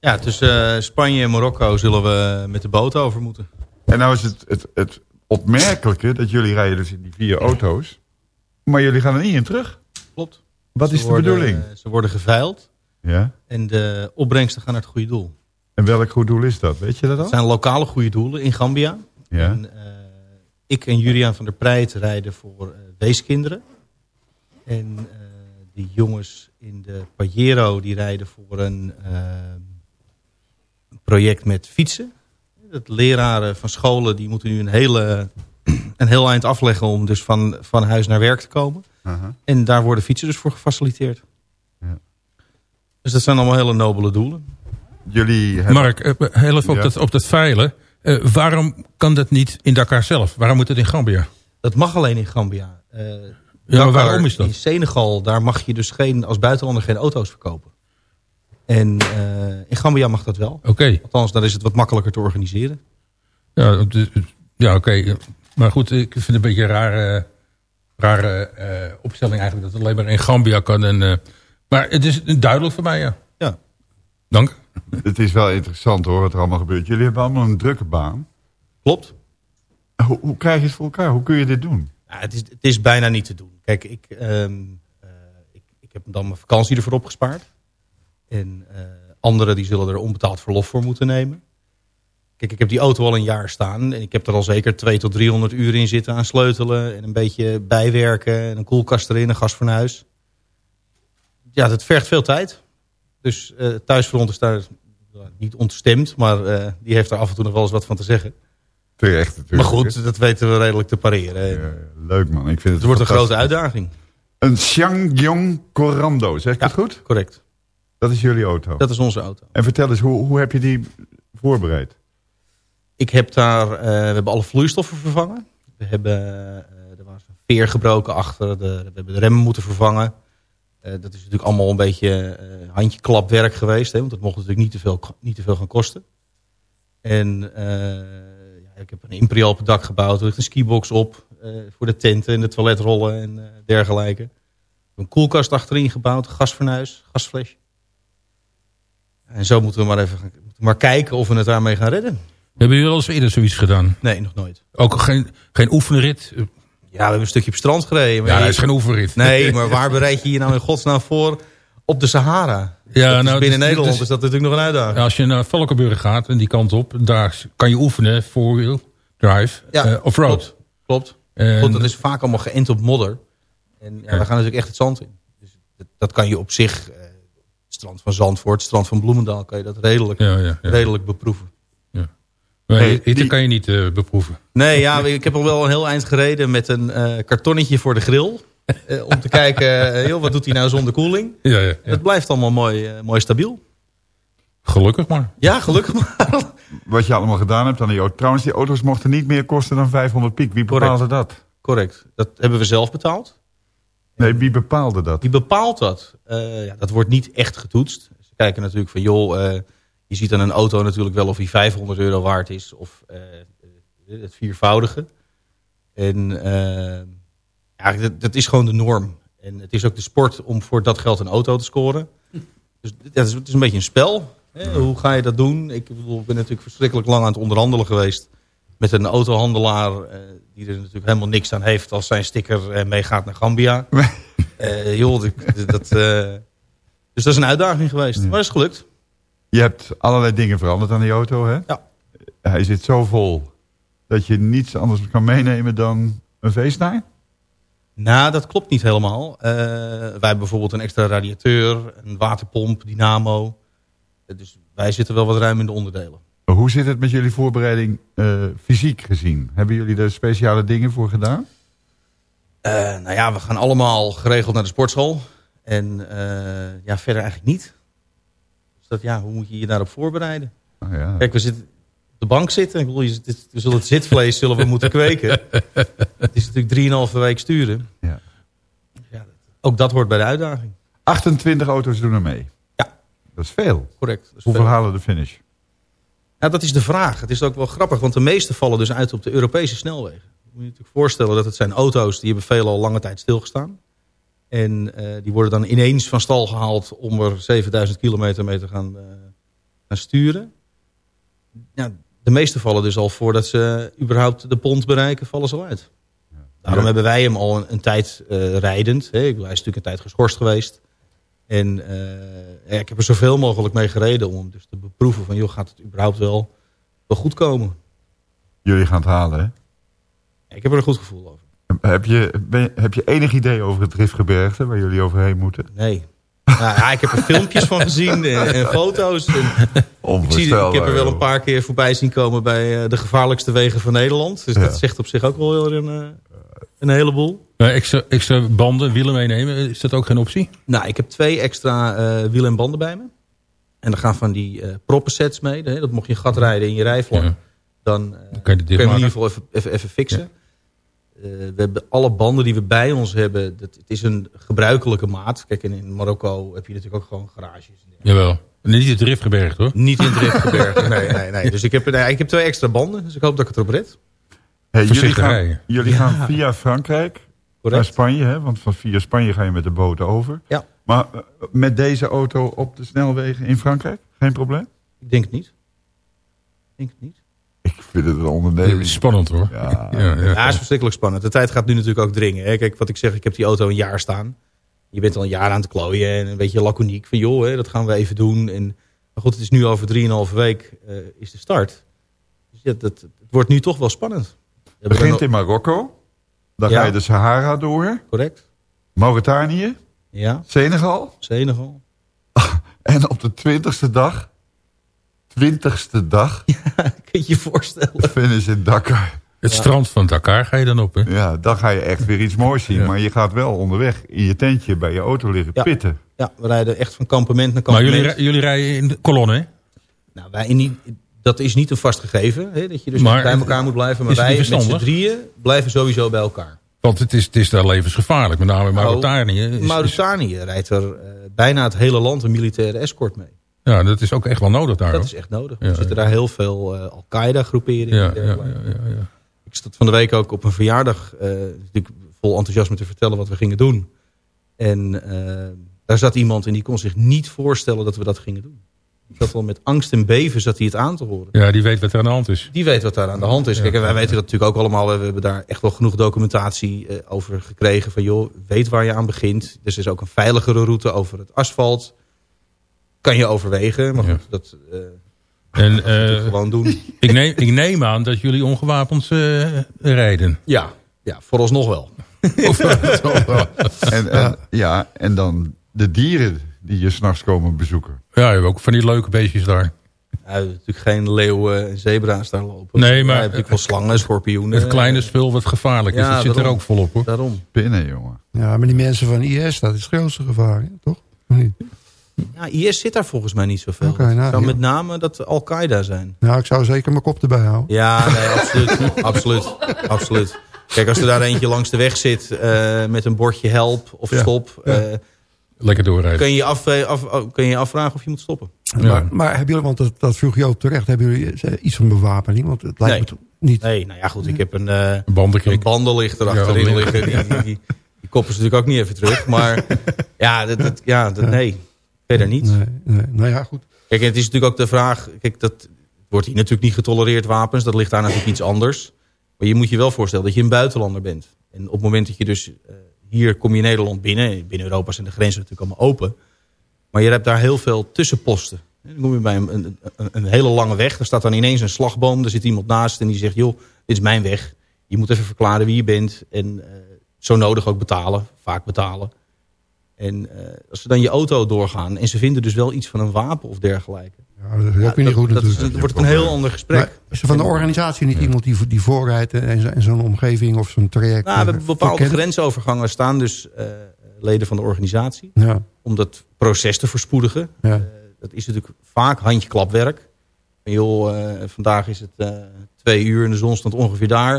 Ja, tussen eh, Spanje en Marokko zullen we met de boot over moeten. En nou is het, het, het opmerkelijke dat jullie rijden dus in die vier auto's. Maar jullie gaan er niet in terug. Wat Ze is de worden, bedoeling? eh, Ze worden geveild Ja. en de opbrengsten gaan naar het goede doel. En welk goed doel is dat? Weet je dat al? Het zijn lokale goede doelen in Gambia. Ja. En, eh, ik en Julian van der Preit rijden voor eh, weeskinderen. En eh, die jongens in de Pajero die rijden voor een project met fietsen. Dat leraren van scholen die moeten nu een, hele, een heel eind afleggen om dus van, van huis naar werk te komen. Aha. En daar worden fietsen dus voor gefaciliteerd. Ja. Dus dat zijn allemaal hele nobele doelen. Jullie hebben... Mark, eh, heel even op, Ja. dat, op dat veilen. Eh, waarom kan dat niet in Dakar zelf? Waarom moet het in Gambia? Dat mag alleen in Gambia. Eh, maar Dakar waarom is dat? In Senegal, daar mag je dus geen, als buitenlander geen auto's verkopen. En eh, in Gambia mag dat wel. Oké. Althans, daar is het wat makkelijker te organiseren. Ja, ja oké. Maar goed, ik vind het een beetje een rare, eh, opstelling eigenlijk. Dat het alleen maar in Gambia kan. En, eh, maar het is duidelijk voor mij, ja. Ja. Dank. Het is wel interessant hoor, wat er allemaal gebeurt. Jullie hebben allemaal een drukke baan. Klopt. Hoe, hoe krijg je het voor elkaar? Hoe kun je dit doen? Ja, het, is, het is bijna niet te doen. Kijk, ik, ehm, eh, ik, ik heb dan mijn vakantie ervoor opgespaard. En eh, anderen die zullen er onbetaald verlof voor moeten nemen. Kijk, ik heb die auto al een jaar staan. En ik heb er al zeker 200 tot 300 uur in zitten aan sleutelen. En een beetje bijwerken. En een koelkast erin, een gasfornuis. Ja, dat vergt veel tijd. Dus eh thuisfront is daar niet ontstemd. Maar eh, die heeft er af en toe nog wel eens wat van te zeggen. Terecht Maar natuurlijk. goed, dat weten we redelijk te pareren. Ja, leuk man, ik vind het Het wordt een grote uitdaging. Een Ssangyong Corando, zeg ik Ja, het goed? correct. Dat is jullie auto. Dat is onze auto. En vertel eens, hoe, hoe heb je die voorbereid? Ik heb daar, eh, we hebben alle vloeistoffen vervangen. We hebben, eh, er was een veer gebroken achter, de, we hebben de remmen moeten vervangen. Eh, dat is natuurlijk allemaal een beetje handjeklapwerk geweest, hè, want dat mocht natuurlijk niet te veel, niet te veel gaan kosten. En ik heb een Imperial op het dak gebouwd, er ligt een skibox op voor de tenten en de toiletrollen en dergelijke. Een koelkast achterin gebouwd, gasfornuis, gasflesje. En zo moeten we maar even gaan- maar kijken of we het daarmee gaan redden. Hebben jullie al eens eerder zoiets gedaan? Nee, nog nooit. Ook geen, geen oefenrit? Ja, we hebben een stukje op strand gereden. maar Ja, dat is geen oefenrit. Nee, maar waar bereid je je nou in godsnaam voor op de Sahara? Ja, Dat nou, binnen dus- Nederland dus- is dat natuurlijk nog een uitdaging. Als je naar Valkenburg gaat en die kant op, daar kan je oefenen, four-wheel drive, Ja, eh, off-road. Klopt. klopt. En- Goed, dat is vaak allemaal geënt op modder. En ja, daar gaan natuurlijk echt het zand in. Dus dat, dat kan je op zich, eh, het strand van Zandvoort, het strand van Bloemendaal, kan je dat redelijk, redelijk beproeven. Nee, hitte die- kan je niet eh, beproeven. Nee, ja, ik heb al wel een heel eind gereden met een eh, kartonnetje voor de grill. eh, om te kijken, joh, wat doet hij nou zonder koeling? Ja, ja, ja. Het blijft allemaal mooi, eh, mooi stabiel. Gelukkig maar. Ja, gelukkig maar. Wat je allemaal gedaan hebt aan die auto. Trouwens, die auto's mochten niet meer kosten dan 500 piek. Wie Correct. bepaalde dat? Correct. Dat hebben we zelf betaald. Nee, wie bepaalde dat? Wie bepaalt dat? Eh, ja, dat wordt niet echt getoetst. Ze kijken natuurlijk van, joh, eh, je ziet aan een auto natuurlijk wel of hij 500 euro waard is of eh, het viervoudige. En eh, ja, dat, dat is gewoon de norm. En het is ook de sport om voor dat geld een auto te scoren. Dus dat is, het is een beetje een spel. Hè? Hoe ga je dat doen? Ik bedoel, ik ben natuurlijk verschrikkelijk lang aan het onderhandelen geweest met een autohandelaar eh, die er natuurlijk helemaal niks aan heeft als zijn sticker eh, meegaat naar Gambia. Eh, joh, dat, dat, eh, dus dat is een uitdaging geweest. Maar dat is gelukt. Je hebt allerlei dingen veranderd aan die auto, hè? Ja. Hij zit zo vol dat je niets anders kan meenemen dan een feestnaar. Nou, dat klopt niet helemaal. Eh, wij hebben bijvoorbeeld een extra radiateur, een waterpomp, dynamo. Eh, Dus wij zitten wel wat ruim in de onderdelen. Hoe zit het met jullie voorbereiding eh, fysiek gezien? Hebben jullie er speciale dingen voor gedaan? Eh, nou ja, we gaan allemaal geregeld naar de sportschool. En ja, verder eigenlijk niet. Dat, ja, hoe moet je je daarop voorbereiden? Oh, ja. Kijk, we zitten op de bank zitten. Ik bedoel, je, dit- we zullen het zitvlees zullen we moeten kweken. Het is natuurlijk 3,5 week sturen. Ja. Ja, ook dat hoort bij de uitdaging. 28 auto's doen er mee. Ja. Dat is veel. Correct. Is Hoeveel veel. halen de finish? Ja, dat is de vraag. Het is ook wel grappig, want de meeste vallen dus uit op de Europese snelwegen. Je moet je natuurlijk voorstellen dat het zijn auto's die hebben veel al lange tijd stilgestaan. En eh, die worden dan ineens van stal gehaald om er 7000 kilometer mee te gaan, eh, gaan sturen. Ja, de meeste vallen dus al voordat ze überhaupt de pont bereiken, vallen ze al uit. Daarom hebben wij hem al een, een tijd eh, rijdend. Hè. Hij is natuurlijk een tijd geschorst geweest. En ja, ik heb er zoveel mogelijk mee gereden om hem dus te beproeven van... joh, gaat het überhaupt wel, wel goed komen? Jullie gaan het halen, hè? Ik heb er een goed gevoel over. Heb je, ben heb je enig idee over het Riftgebergte waar jullie overheen moeten? Nee. Nou, ja, ik heb er filmpjes van gezien en, en foto's. En ik, zie, Onvoorstelbaar. ik heb er wel een paar keer voorbij zien komen bij eh, de gevaarlijkste wegen van Nederland. Dus Ja. dat zegt op zich ook wel weer een, eh, een heleboel. Maar extra, extra banden, wielen meenemen, is dat ook geen optie? Nou, ik heb twee extra eh wielen en banden bij me. En er gaan van die eh proppensets mee. Hè? Dat mocht je een gat rijden in je rijvlak. Ja. Dan, Dan kan je dit kun je hem in ieder geval even, even, even fixen. We hebben alle banden die we bij ons hebben. Dat, het is een gebruikelijke maat. Kijk, en in Marokko heb je natuurlijk ook gewoon garages. Jawel. Niet in het Driftgebergte hoor. Niet in het Driftgebergte, nee, nee, nee. Dus ik heb, nee, ik heb twee extra banden. Dus ik hoop dat ik het erop red. Hey, jullie gaan, jullie gaan via Frankrijk naar Spanje, hè? want van via Spanje ga je met de boot over. Ja. Maar eh, met deze auto op de snelwegen in Frankrijk, geen probleem? Ik denk het niet. Ik denk het niet. Ik vind het een onderneming. Spannend hoor. Ja, Ja, ja. Ja, is verschrikkelijk spannend. De tijd gaat nu natuurlijk ook dringen. Hè? Kijk, wat ik zeg, ik heb die auto een jaar staan. Je bent al een jaar aan het klooien en een beetje laconiek. Van joh, hè, dat gaan we even doen. En, maar goed, het is nu over 3,5 week eh, is de start. Dus ja, dat, het wordt nu toch wel spannend. Het begint in Marokko. Dan Ja. ga je de Sahara door. Correct. Mauritanië. Ja, Senegal. Senegal. En op de twintigste dag. Twintigste dag. Kun je je voorstellen? De finish in Dakar. Het strand van Dakar ga je dan op hè? Ja, dan ga je echt weer iets moois zien. Maar je gaat wel onderweg in je tentje bij je auto liggen Ja. pitten. Ja, we rijden echt van kampement naar Maar kampement. jullie, ri- jullie rijden in de kolonne hè? Nou, wij in die, dat is niet een vast gegeven. Hè, dat je dus Maar bij elkaar moet blijven. Maar wij met z'n drieën blijven sowieso bij elkaar. Want het is, het is daar levensgevaarlijk. Met name in Mauritanië. is- is- Mauritanië rijdt er eh, bijna het hele land een militaire escort mee. Ja, dat is ook echt wel nodig daar dat hoor. is echt nodig. Ja, er zitten daar heel veel eh, Al-Qaeda-groeperingen. Ja, en ja, dergelijke. ja, ja, ja. Ik zat van de week ook op een verjaardag natuurlijk vol enthousiasme te vertellen wat we gingen doen. En eh, daar zat iemand en die kon zich niet voorstellen dat we dat gingen doen. Die zat al met angst en beven zat hij het aan te horen. Ja, die weet wat er aan de hand is. Die weet wat daar aan de hand is. Kijk, en wij weten dat natuurlijk ook allemaal. We hebben daar echt wel genoeg documentatie over gekregen. Van joh, weet waar je aan begint. Dus er is ook een veiligere route over het asfalt. Kan je overwegen. Maar goed, dat eh, En, eh, gewoon doen. ik, neem, ik neem aan dat jullie ongewapend eh, rijden. Ja, ja, vooralsnog wel. En, en, ja, en dan de dieren die je s'nachts komen bezoeken. Ja, je hebt ook van die leuke beestjes daar. Ja, natuurlijk geen leeuwen en zebra's daar lopen. Nee, maar- je hebt natuurlijk wel slangen, schorpioenen. Het kleine spul wat gevaarlijk is, Ja, dat zit er ook volop hoor. Daarom. Pinnen, jongen. Ja, maar die mensen van IS, dat is het grootste gevaar, hè? toch? Niet? Ja, IS zit daar volgens mij niet zoveel. Het nou, zou ja. met name dat Al-Qaeda zijn. Nou, ik zou zeker mijn kop erbij houden. Ja, nee, absoluut. absoluut. Absoluut. Kijk, als er daar eentje langs de weg zit eh, met een bordje help of Ja, stop... ja. eh, Lekker doorrijden. kun, je je af, af, af- kun je afvragen of je moet stoppen. Maar, maar hebben jullie, want dat, dat vroeg Joop terecht, hebben jullie eh, iets van bewapening? Want het lijkt Nee. me toch niet... Nee, nou ja, goed. Ik heb een, eh Een bandenlichter achterin Ja, liggen. Die, die, die, die koppen ze natuurlijk ook niet even terug. Maar ja, dat, dat, ja dat, nee. Verder niet. Nee, nee. Nou ja, goed. Kijk, en het is natuurlijk ook de vraag... Kijk, dat wordt hier natuurlijk niet getolereerd, wapens. Dat ligt daar natuurlijk iets anders. Maar je moet je wel voorstellen dat je een buitenlander bent. En op het moment dat je dus... eh, hier kom je Nederland binnen. Binnen Europa zijn de grenzen natuurlijk allemaal open. Maar je hebt daar heel veel tussenposten. Dan kom je bij een, een, een, een hele lange weg. Er staat dan ineens een slagboom. Er zit iemand naast en die zegt... joh, dit is mijn weg. Je moet even verklaren wie je bent. En eh, zo nodig ook betalen. Vaak betalen. En eh, als ze dan je auto doorgaan... en ze vinden dus wel iets van een wapen of dergelijke... Ja, dat ook weer niet goed dat, natuurlijk. dat wordt een heel ander gesprek. Maar is er van de organisatie niet iemand die, die voorrijdt en, zo- en zo'n omgeving of zo'n traject? Nou, we hebben eh, bepaalde grensovergangen staan dus eh, leden van de organisatie. Ja, Om dat proces te verspoedigen. ja. Dat is natuurlijk vaak handjeklapwerk. En joh, vandaag is het twee uur en de zon stond ongeveer daar.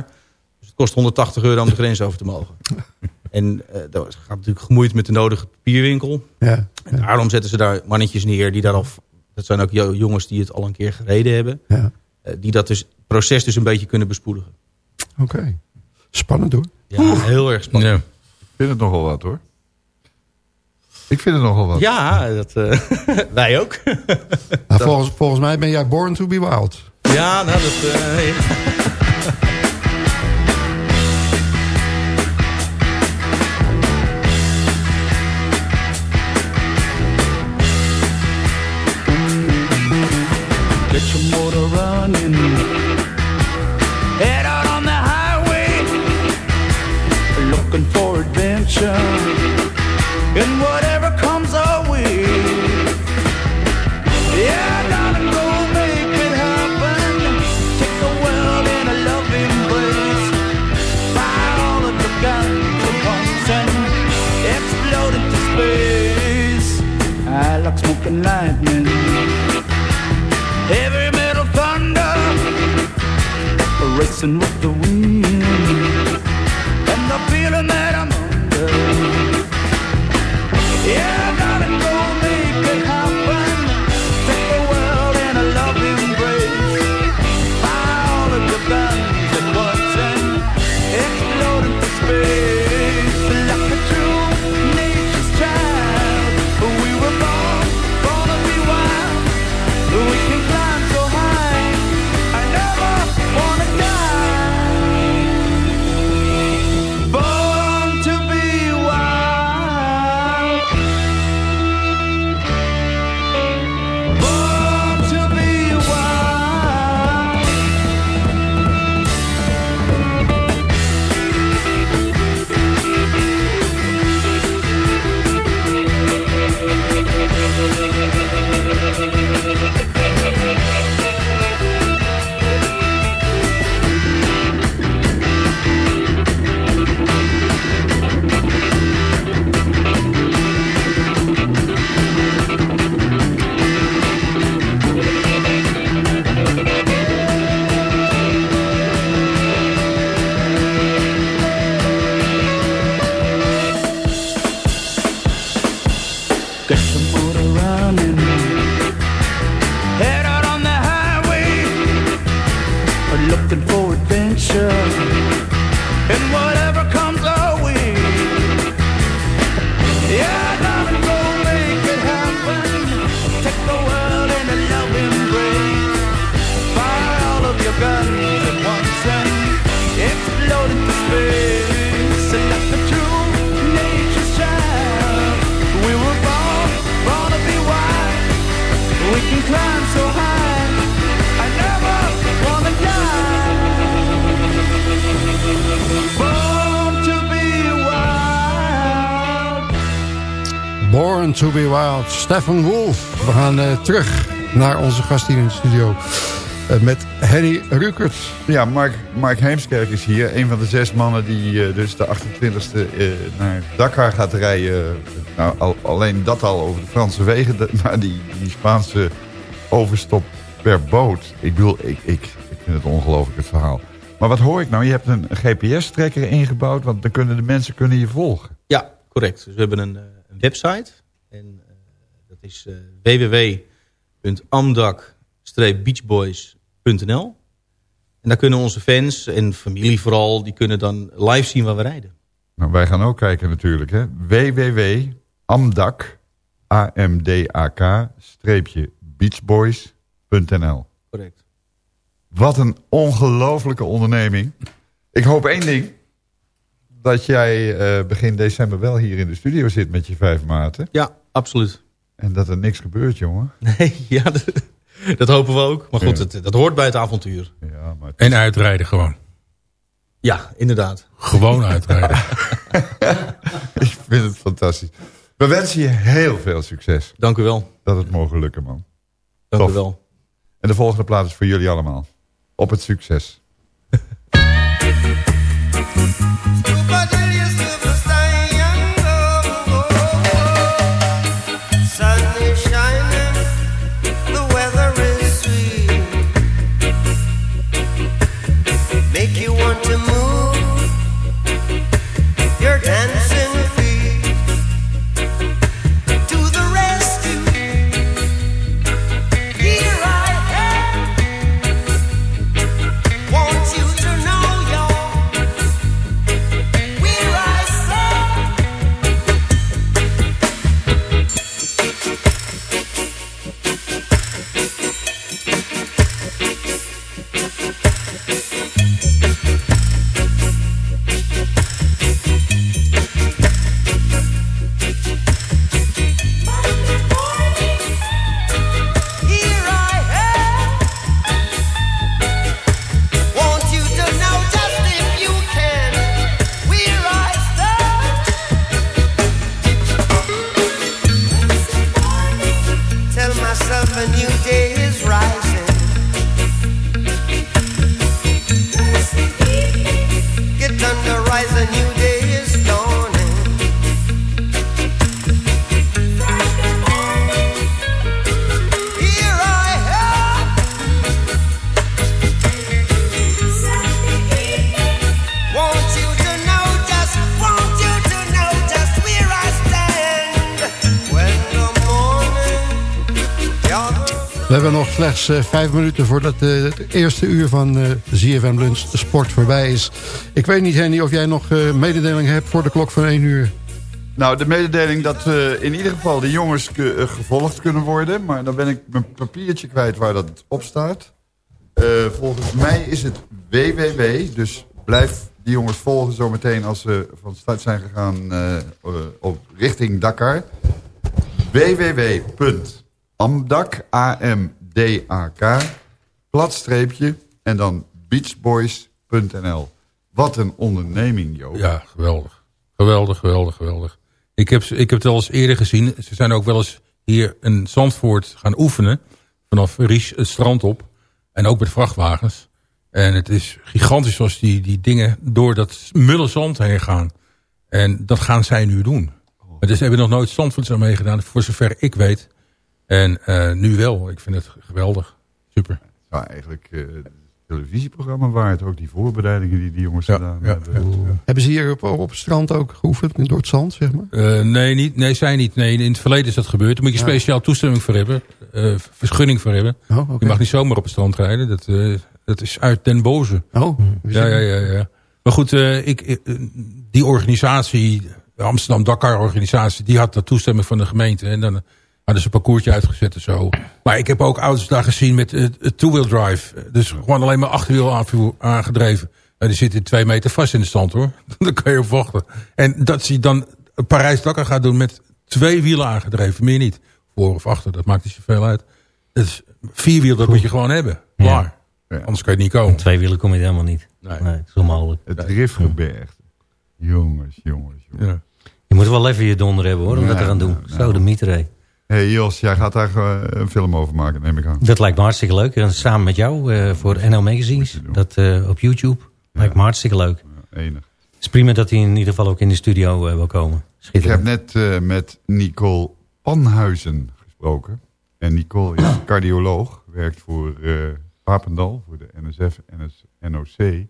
Dus het kost 180 euro om de grens over te mogen. en eh, dat gaat natuurlijk gemoeid met de nodige papierwinkel. ja. En daarom zetten ze daar mannetjes neer die daar al... Dat zijn ook jo- jongens die het al een keer gereden hebben. ja. eh, die dat dus, het proces dus een beetje kunnen bespoedigen. Oké. Spannend hoor. Ja, heel erg spannend. Ja. Ik vind het nogal wat hoor. Ik vind het nogal wat. Ja, dat, eh, wij ook. Nou, volgens, volgens mij ben jij born to be wild. ja, nou dat... Stefan Wolf. We gaan eh, terug naar onze gast hier in de studio. eh, met Henny Rukert. Ja, Mark, Mark Heemskerk is hier. Een van de zes mannen die eh, dus de 28e eh, naar Dakar gaat rijden. Nou, al, alleen dat al over de Franse wegen. de- Maar die, die Spaanse overstop per boot. Ik bedoel, ik, ik, ik vind het ongelooflijk het verhaal. Maar wat hoor ik nou? Je hebt een GPS-trekker ingebouwd. Want dan kunnen de mensen kunnen je volgen. Ja, correct. Dus we hebben een, een website. Is eh, www.amdak-beachboys.nl En daar kunnen onze fans en familie vooral... die kunnen dan live zien waar we rijden. Nou, wij gaan ook kijken natuurlijk. hè. www.amdak, beachboys.nl. Correct. Wat een ongelofelijke onderneming. Ik hoop één ding. Dat jij eh, begin december wel hier in de studio zit met je vijf maten. Ja, absoluut. En dat er niks gebeurt, jongen. Nee, ja, dat, dat hopen we ook. Maar goed, Ja. het, dat hoort bij het avontuur. Ja, maar En uitrijden gewoon. Ja, inderdaad. Gewoon uitrijden. ik vind het fantastisch. We wensen je heel veel succes. Dank u wel. Dat het mogen lukken, man. Dank Tof. u wel. En de volgende plaat is voor jullie allemaal. Op het succes. Day is rising. Nog slechts eh, vijf minuten voordat eh, het eerste uur van eh ZFM Lunch sport voorbij is. Ik weet niet, Henny, of jij nog mededeling hebt voor de klok van één uur. Nou, de mededeling dat in ieder geval de jongens gevolgd kunnen worden. Maar dan ben ik mijn papiertje kwijt waar dat op staat. Volgens mij is het www. Dus blijf die jongens volgen zometeen als ze van start zijn gegaan op richting Dakar. www.amdak, A-M-D-A-K, platstreepje en dan beachboys.nl. Wat een onderneming, joh. Ja, geweldig. Geweldig, geweldig, geweldig. Ik heb, ik heb het al eens eerder gezien. Ze zijn ook wel eens hier in Zandvoort gaan oefenen. Vanaf Ries het strand op. En ook met vrachtwagens. En het is gigantisch zoals die, die dingen door dat mulle zand heen gaan. En dat gaan zij nu doen. Maar dus ze hebben nog nooit Zandvoorts aan meegedaan, voor zover ik weet. En eh, nu wel. Ik vind het geweldig. Super. Ja, eigenlijk eh, het televisieprogramma waard. Ook die voorbereidingen die die jongens gedaan hebben. Hebben ze hier op, op het strand ook geoefend, door het zand, zeg maar? Eh, nee, niet, nee, zij niet. Nee, in het verleden is dat gebeurd. Daar moet je Ja. speciaal toestemming voor hebben. eh, vergunning voor hebben. Oh. Je mag niet zomaar op het strand rijden. Dat, eh, dat is uit Den Boze. Oh, ja, ja, ja, ja. Maar goed, eh, ik, die organisatie, de Amsterdam Dakar organisatie, die had dat toestemming van de gemeente. En dan hadden ze een parcoursje uitgezet en zo. Maar ik heb ook auto's daar gezien met eh, het two-wheel drive. Dus gewoon alleen maar achterwiel aangedreven. En die zitten twee meter vast in de stand hoor. Daar kan je op wachten. En dat ze dan Parijs-Dakar gaat doen met twee wielen aangedreven. Meer niet. Voor of achter, dat maakt niet zoveel uit. Het is vierwiel, dat moet je gewoon hebben. Klaar. Anders kan je niet komen. Twee wielen kom je helemaal niet. Nee, het is onmogelijk. Het Rifgebergte. Jongens, jongens, jongens. Ja. Je moet wel even je donder hebben hoor, om dat te gaan doen. Zo, de mieter. Hey Jos, jij gaat daar eh, een film over maken, neem ik aan. Dat lijkt me hartstikke leuk. En samen met jou eh, voor NL Magazines. Dat eh, op YouTube. Lijkt me hartstikke leuk. enig. Het is prima dat hij in ieder geval ook in de studio wil komen. Ik heb net met Nicole Panhuizen gesproken. En Nicole is cardioloog, werkt voor eh Papendal, voor de NSF, NS, NOC.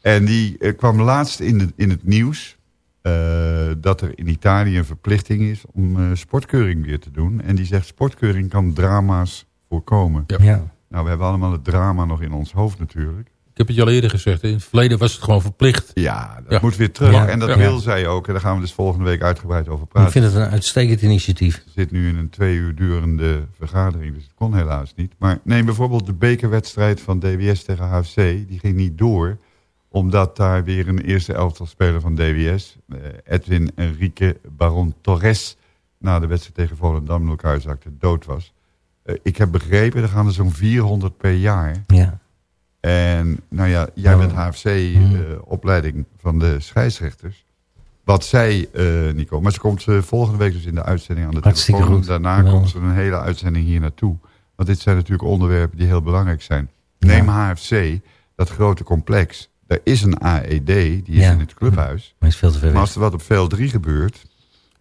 En die kwam laatst in, het- in het nieuws dat er in Italië een verplichting is om eh, sportkeuring weer te doen. En die zegt sportkeuring kan drama's voorkomen. Ja. Nou, we hebben allemaal het drama nog in ons hoofd natuurlijk. Ik heb het je al eerder gezegd. In het verleden was het gewoon verplicht. Ja, dat moet weer terug. Ja. En dat Ja. wil zij ook. En daar gaan we dus volgende week uitgebreid over Ik praten. vind het een uitstekend initiatief. Het zit nu in een twee uur durende vergadering, dus het kon helaas niet. Maar neem bijvoorbeeld de bekerwedstrijd van DWS tegen HFC. Die ging niet door, omdat daar weer een eerste elftal speler van DWS... eh, Edwin Enrique Baron Torres na de wedstrijd tegen Volendam in elkaar zakte, dood was. Eh, ik heb begrepen, er gaan er zo'n 400 per jaar. Ja. En nou ja, jij bent HFC-opleiding van de scheidsrechters. Wat zij, eh, Nico, maar ze komt eh, volgende week dus in de uitzending aan de Hartstikke telefoon. goed. Daarna komt ze een hele uitzending hier naartoe. Want dit zijn natuurlijk onderwerpen die heel belangrijk zijn. Neem HFC, dat grote complex. Er is een AED, die is Ja. in het clubhuis. Maar is veel te ver Maar weg. als er wat op veld 3 gebeurt...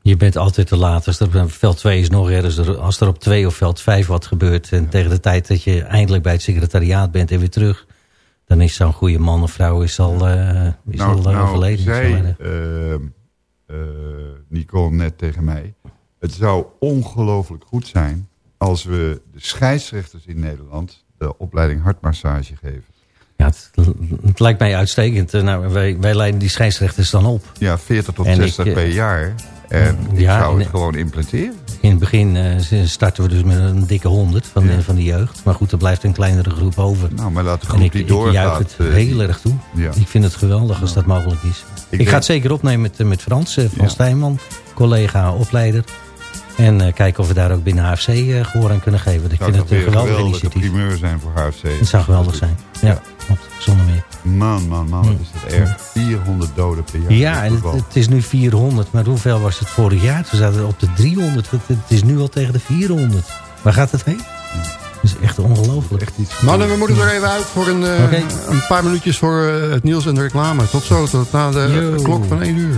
Je bent altijd te laat. Als er op veld 2 is nog ergens. Als er op 2 of veld 5 wat gebeurt. En tegen de tijd dat je eindelijk bij het secretariaat bent en weer terug. Dan is zo'n goede man of vrouw is al, eh is al eh, overleden. zei Zo, eh, eh, Nicole net tegen mij... het zou ongelooflijk goed zijn... als we de scheidsrechters in Nederland... de opleiding hartmassage geven. Ja, het, het lijkt mij uitstekend. Eh, Nou, wij, wij leiden die scheidsrechters dan op. Ja, 40 tot En 60 ik, eh, per jaar. En ik ja, zou het gewoon implanteren. In het begin eh, starten we dus met een dikke 100 van, de, van de jeugd. Maar goed, er blijft een kleinere groep over. Nou, maar laat de En groep ik, die ik juich doorgaat... het heel erg toe. Ja. Ik vind het geweldig als dat mogelijk is. Ik, denk- ga het zeker opnemen met, met Frans. Frans Ja. Stijnman, collega, opleider. En kijken of we daar ook binnen HFC eh, gehoor aan kunnen geven. Ik zou vind het een weer een geweldig geweldige initiatief. primeur zijn voor HFC. Het zou geweldig zijn. Ja, klopt. Zonder meer. Man, man, man, wat is dat erg. 400 doden per jaar. Ja, en het, is nu 400. Maar hoeveel was het vorig jaar? Toen zaten we op de 300. Het, het is nu al tegen de 400. Waar gaat het heen? Dat is echt ongelooflijk. Echt iets Mannen, we moeten er even uit voor een, eh, een paar minuutjes voor eh, het nieuws en de reclame. Tot zo, tot na de Yo. klok van 1 uur.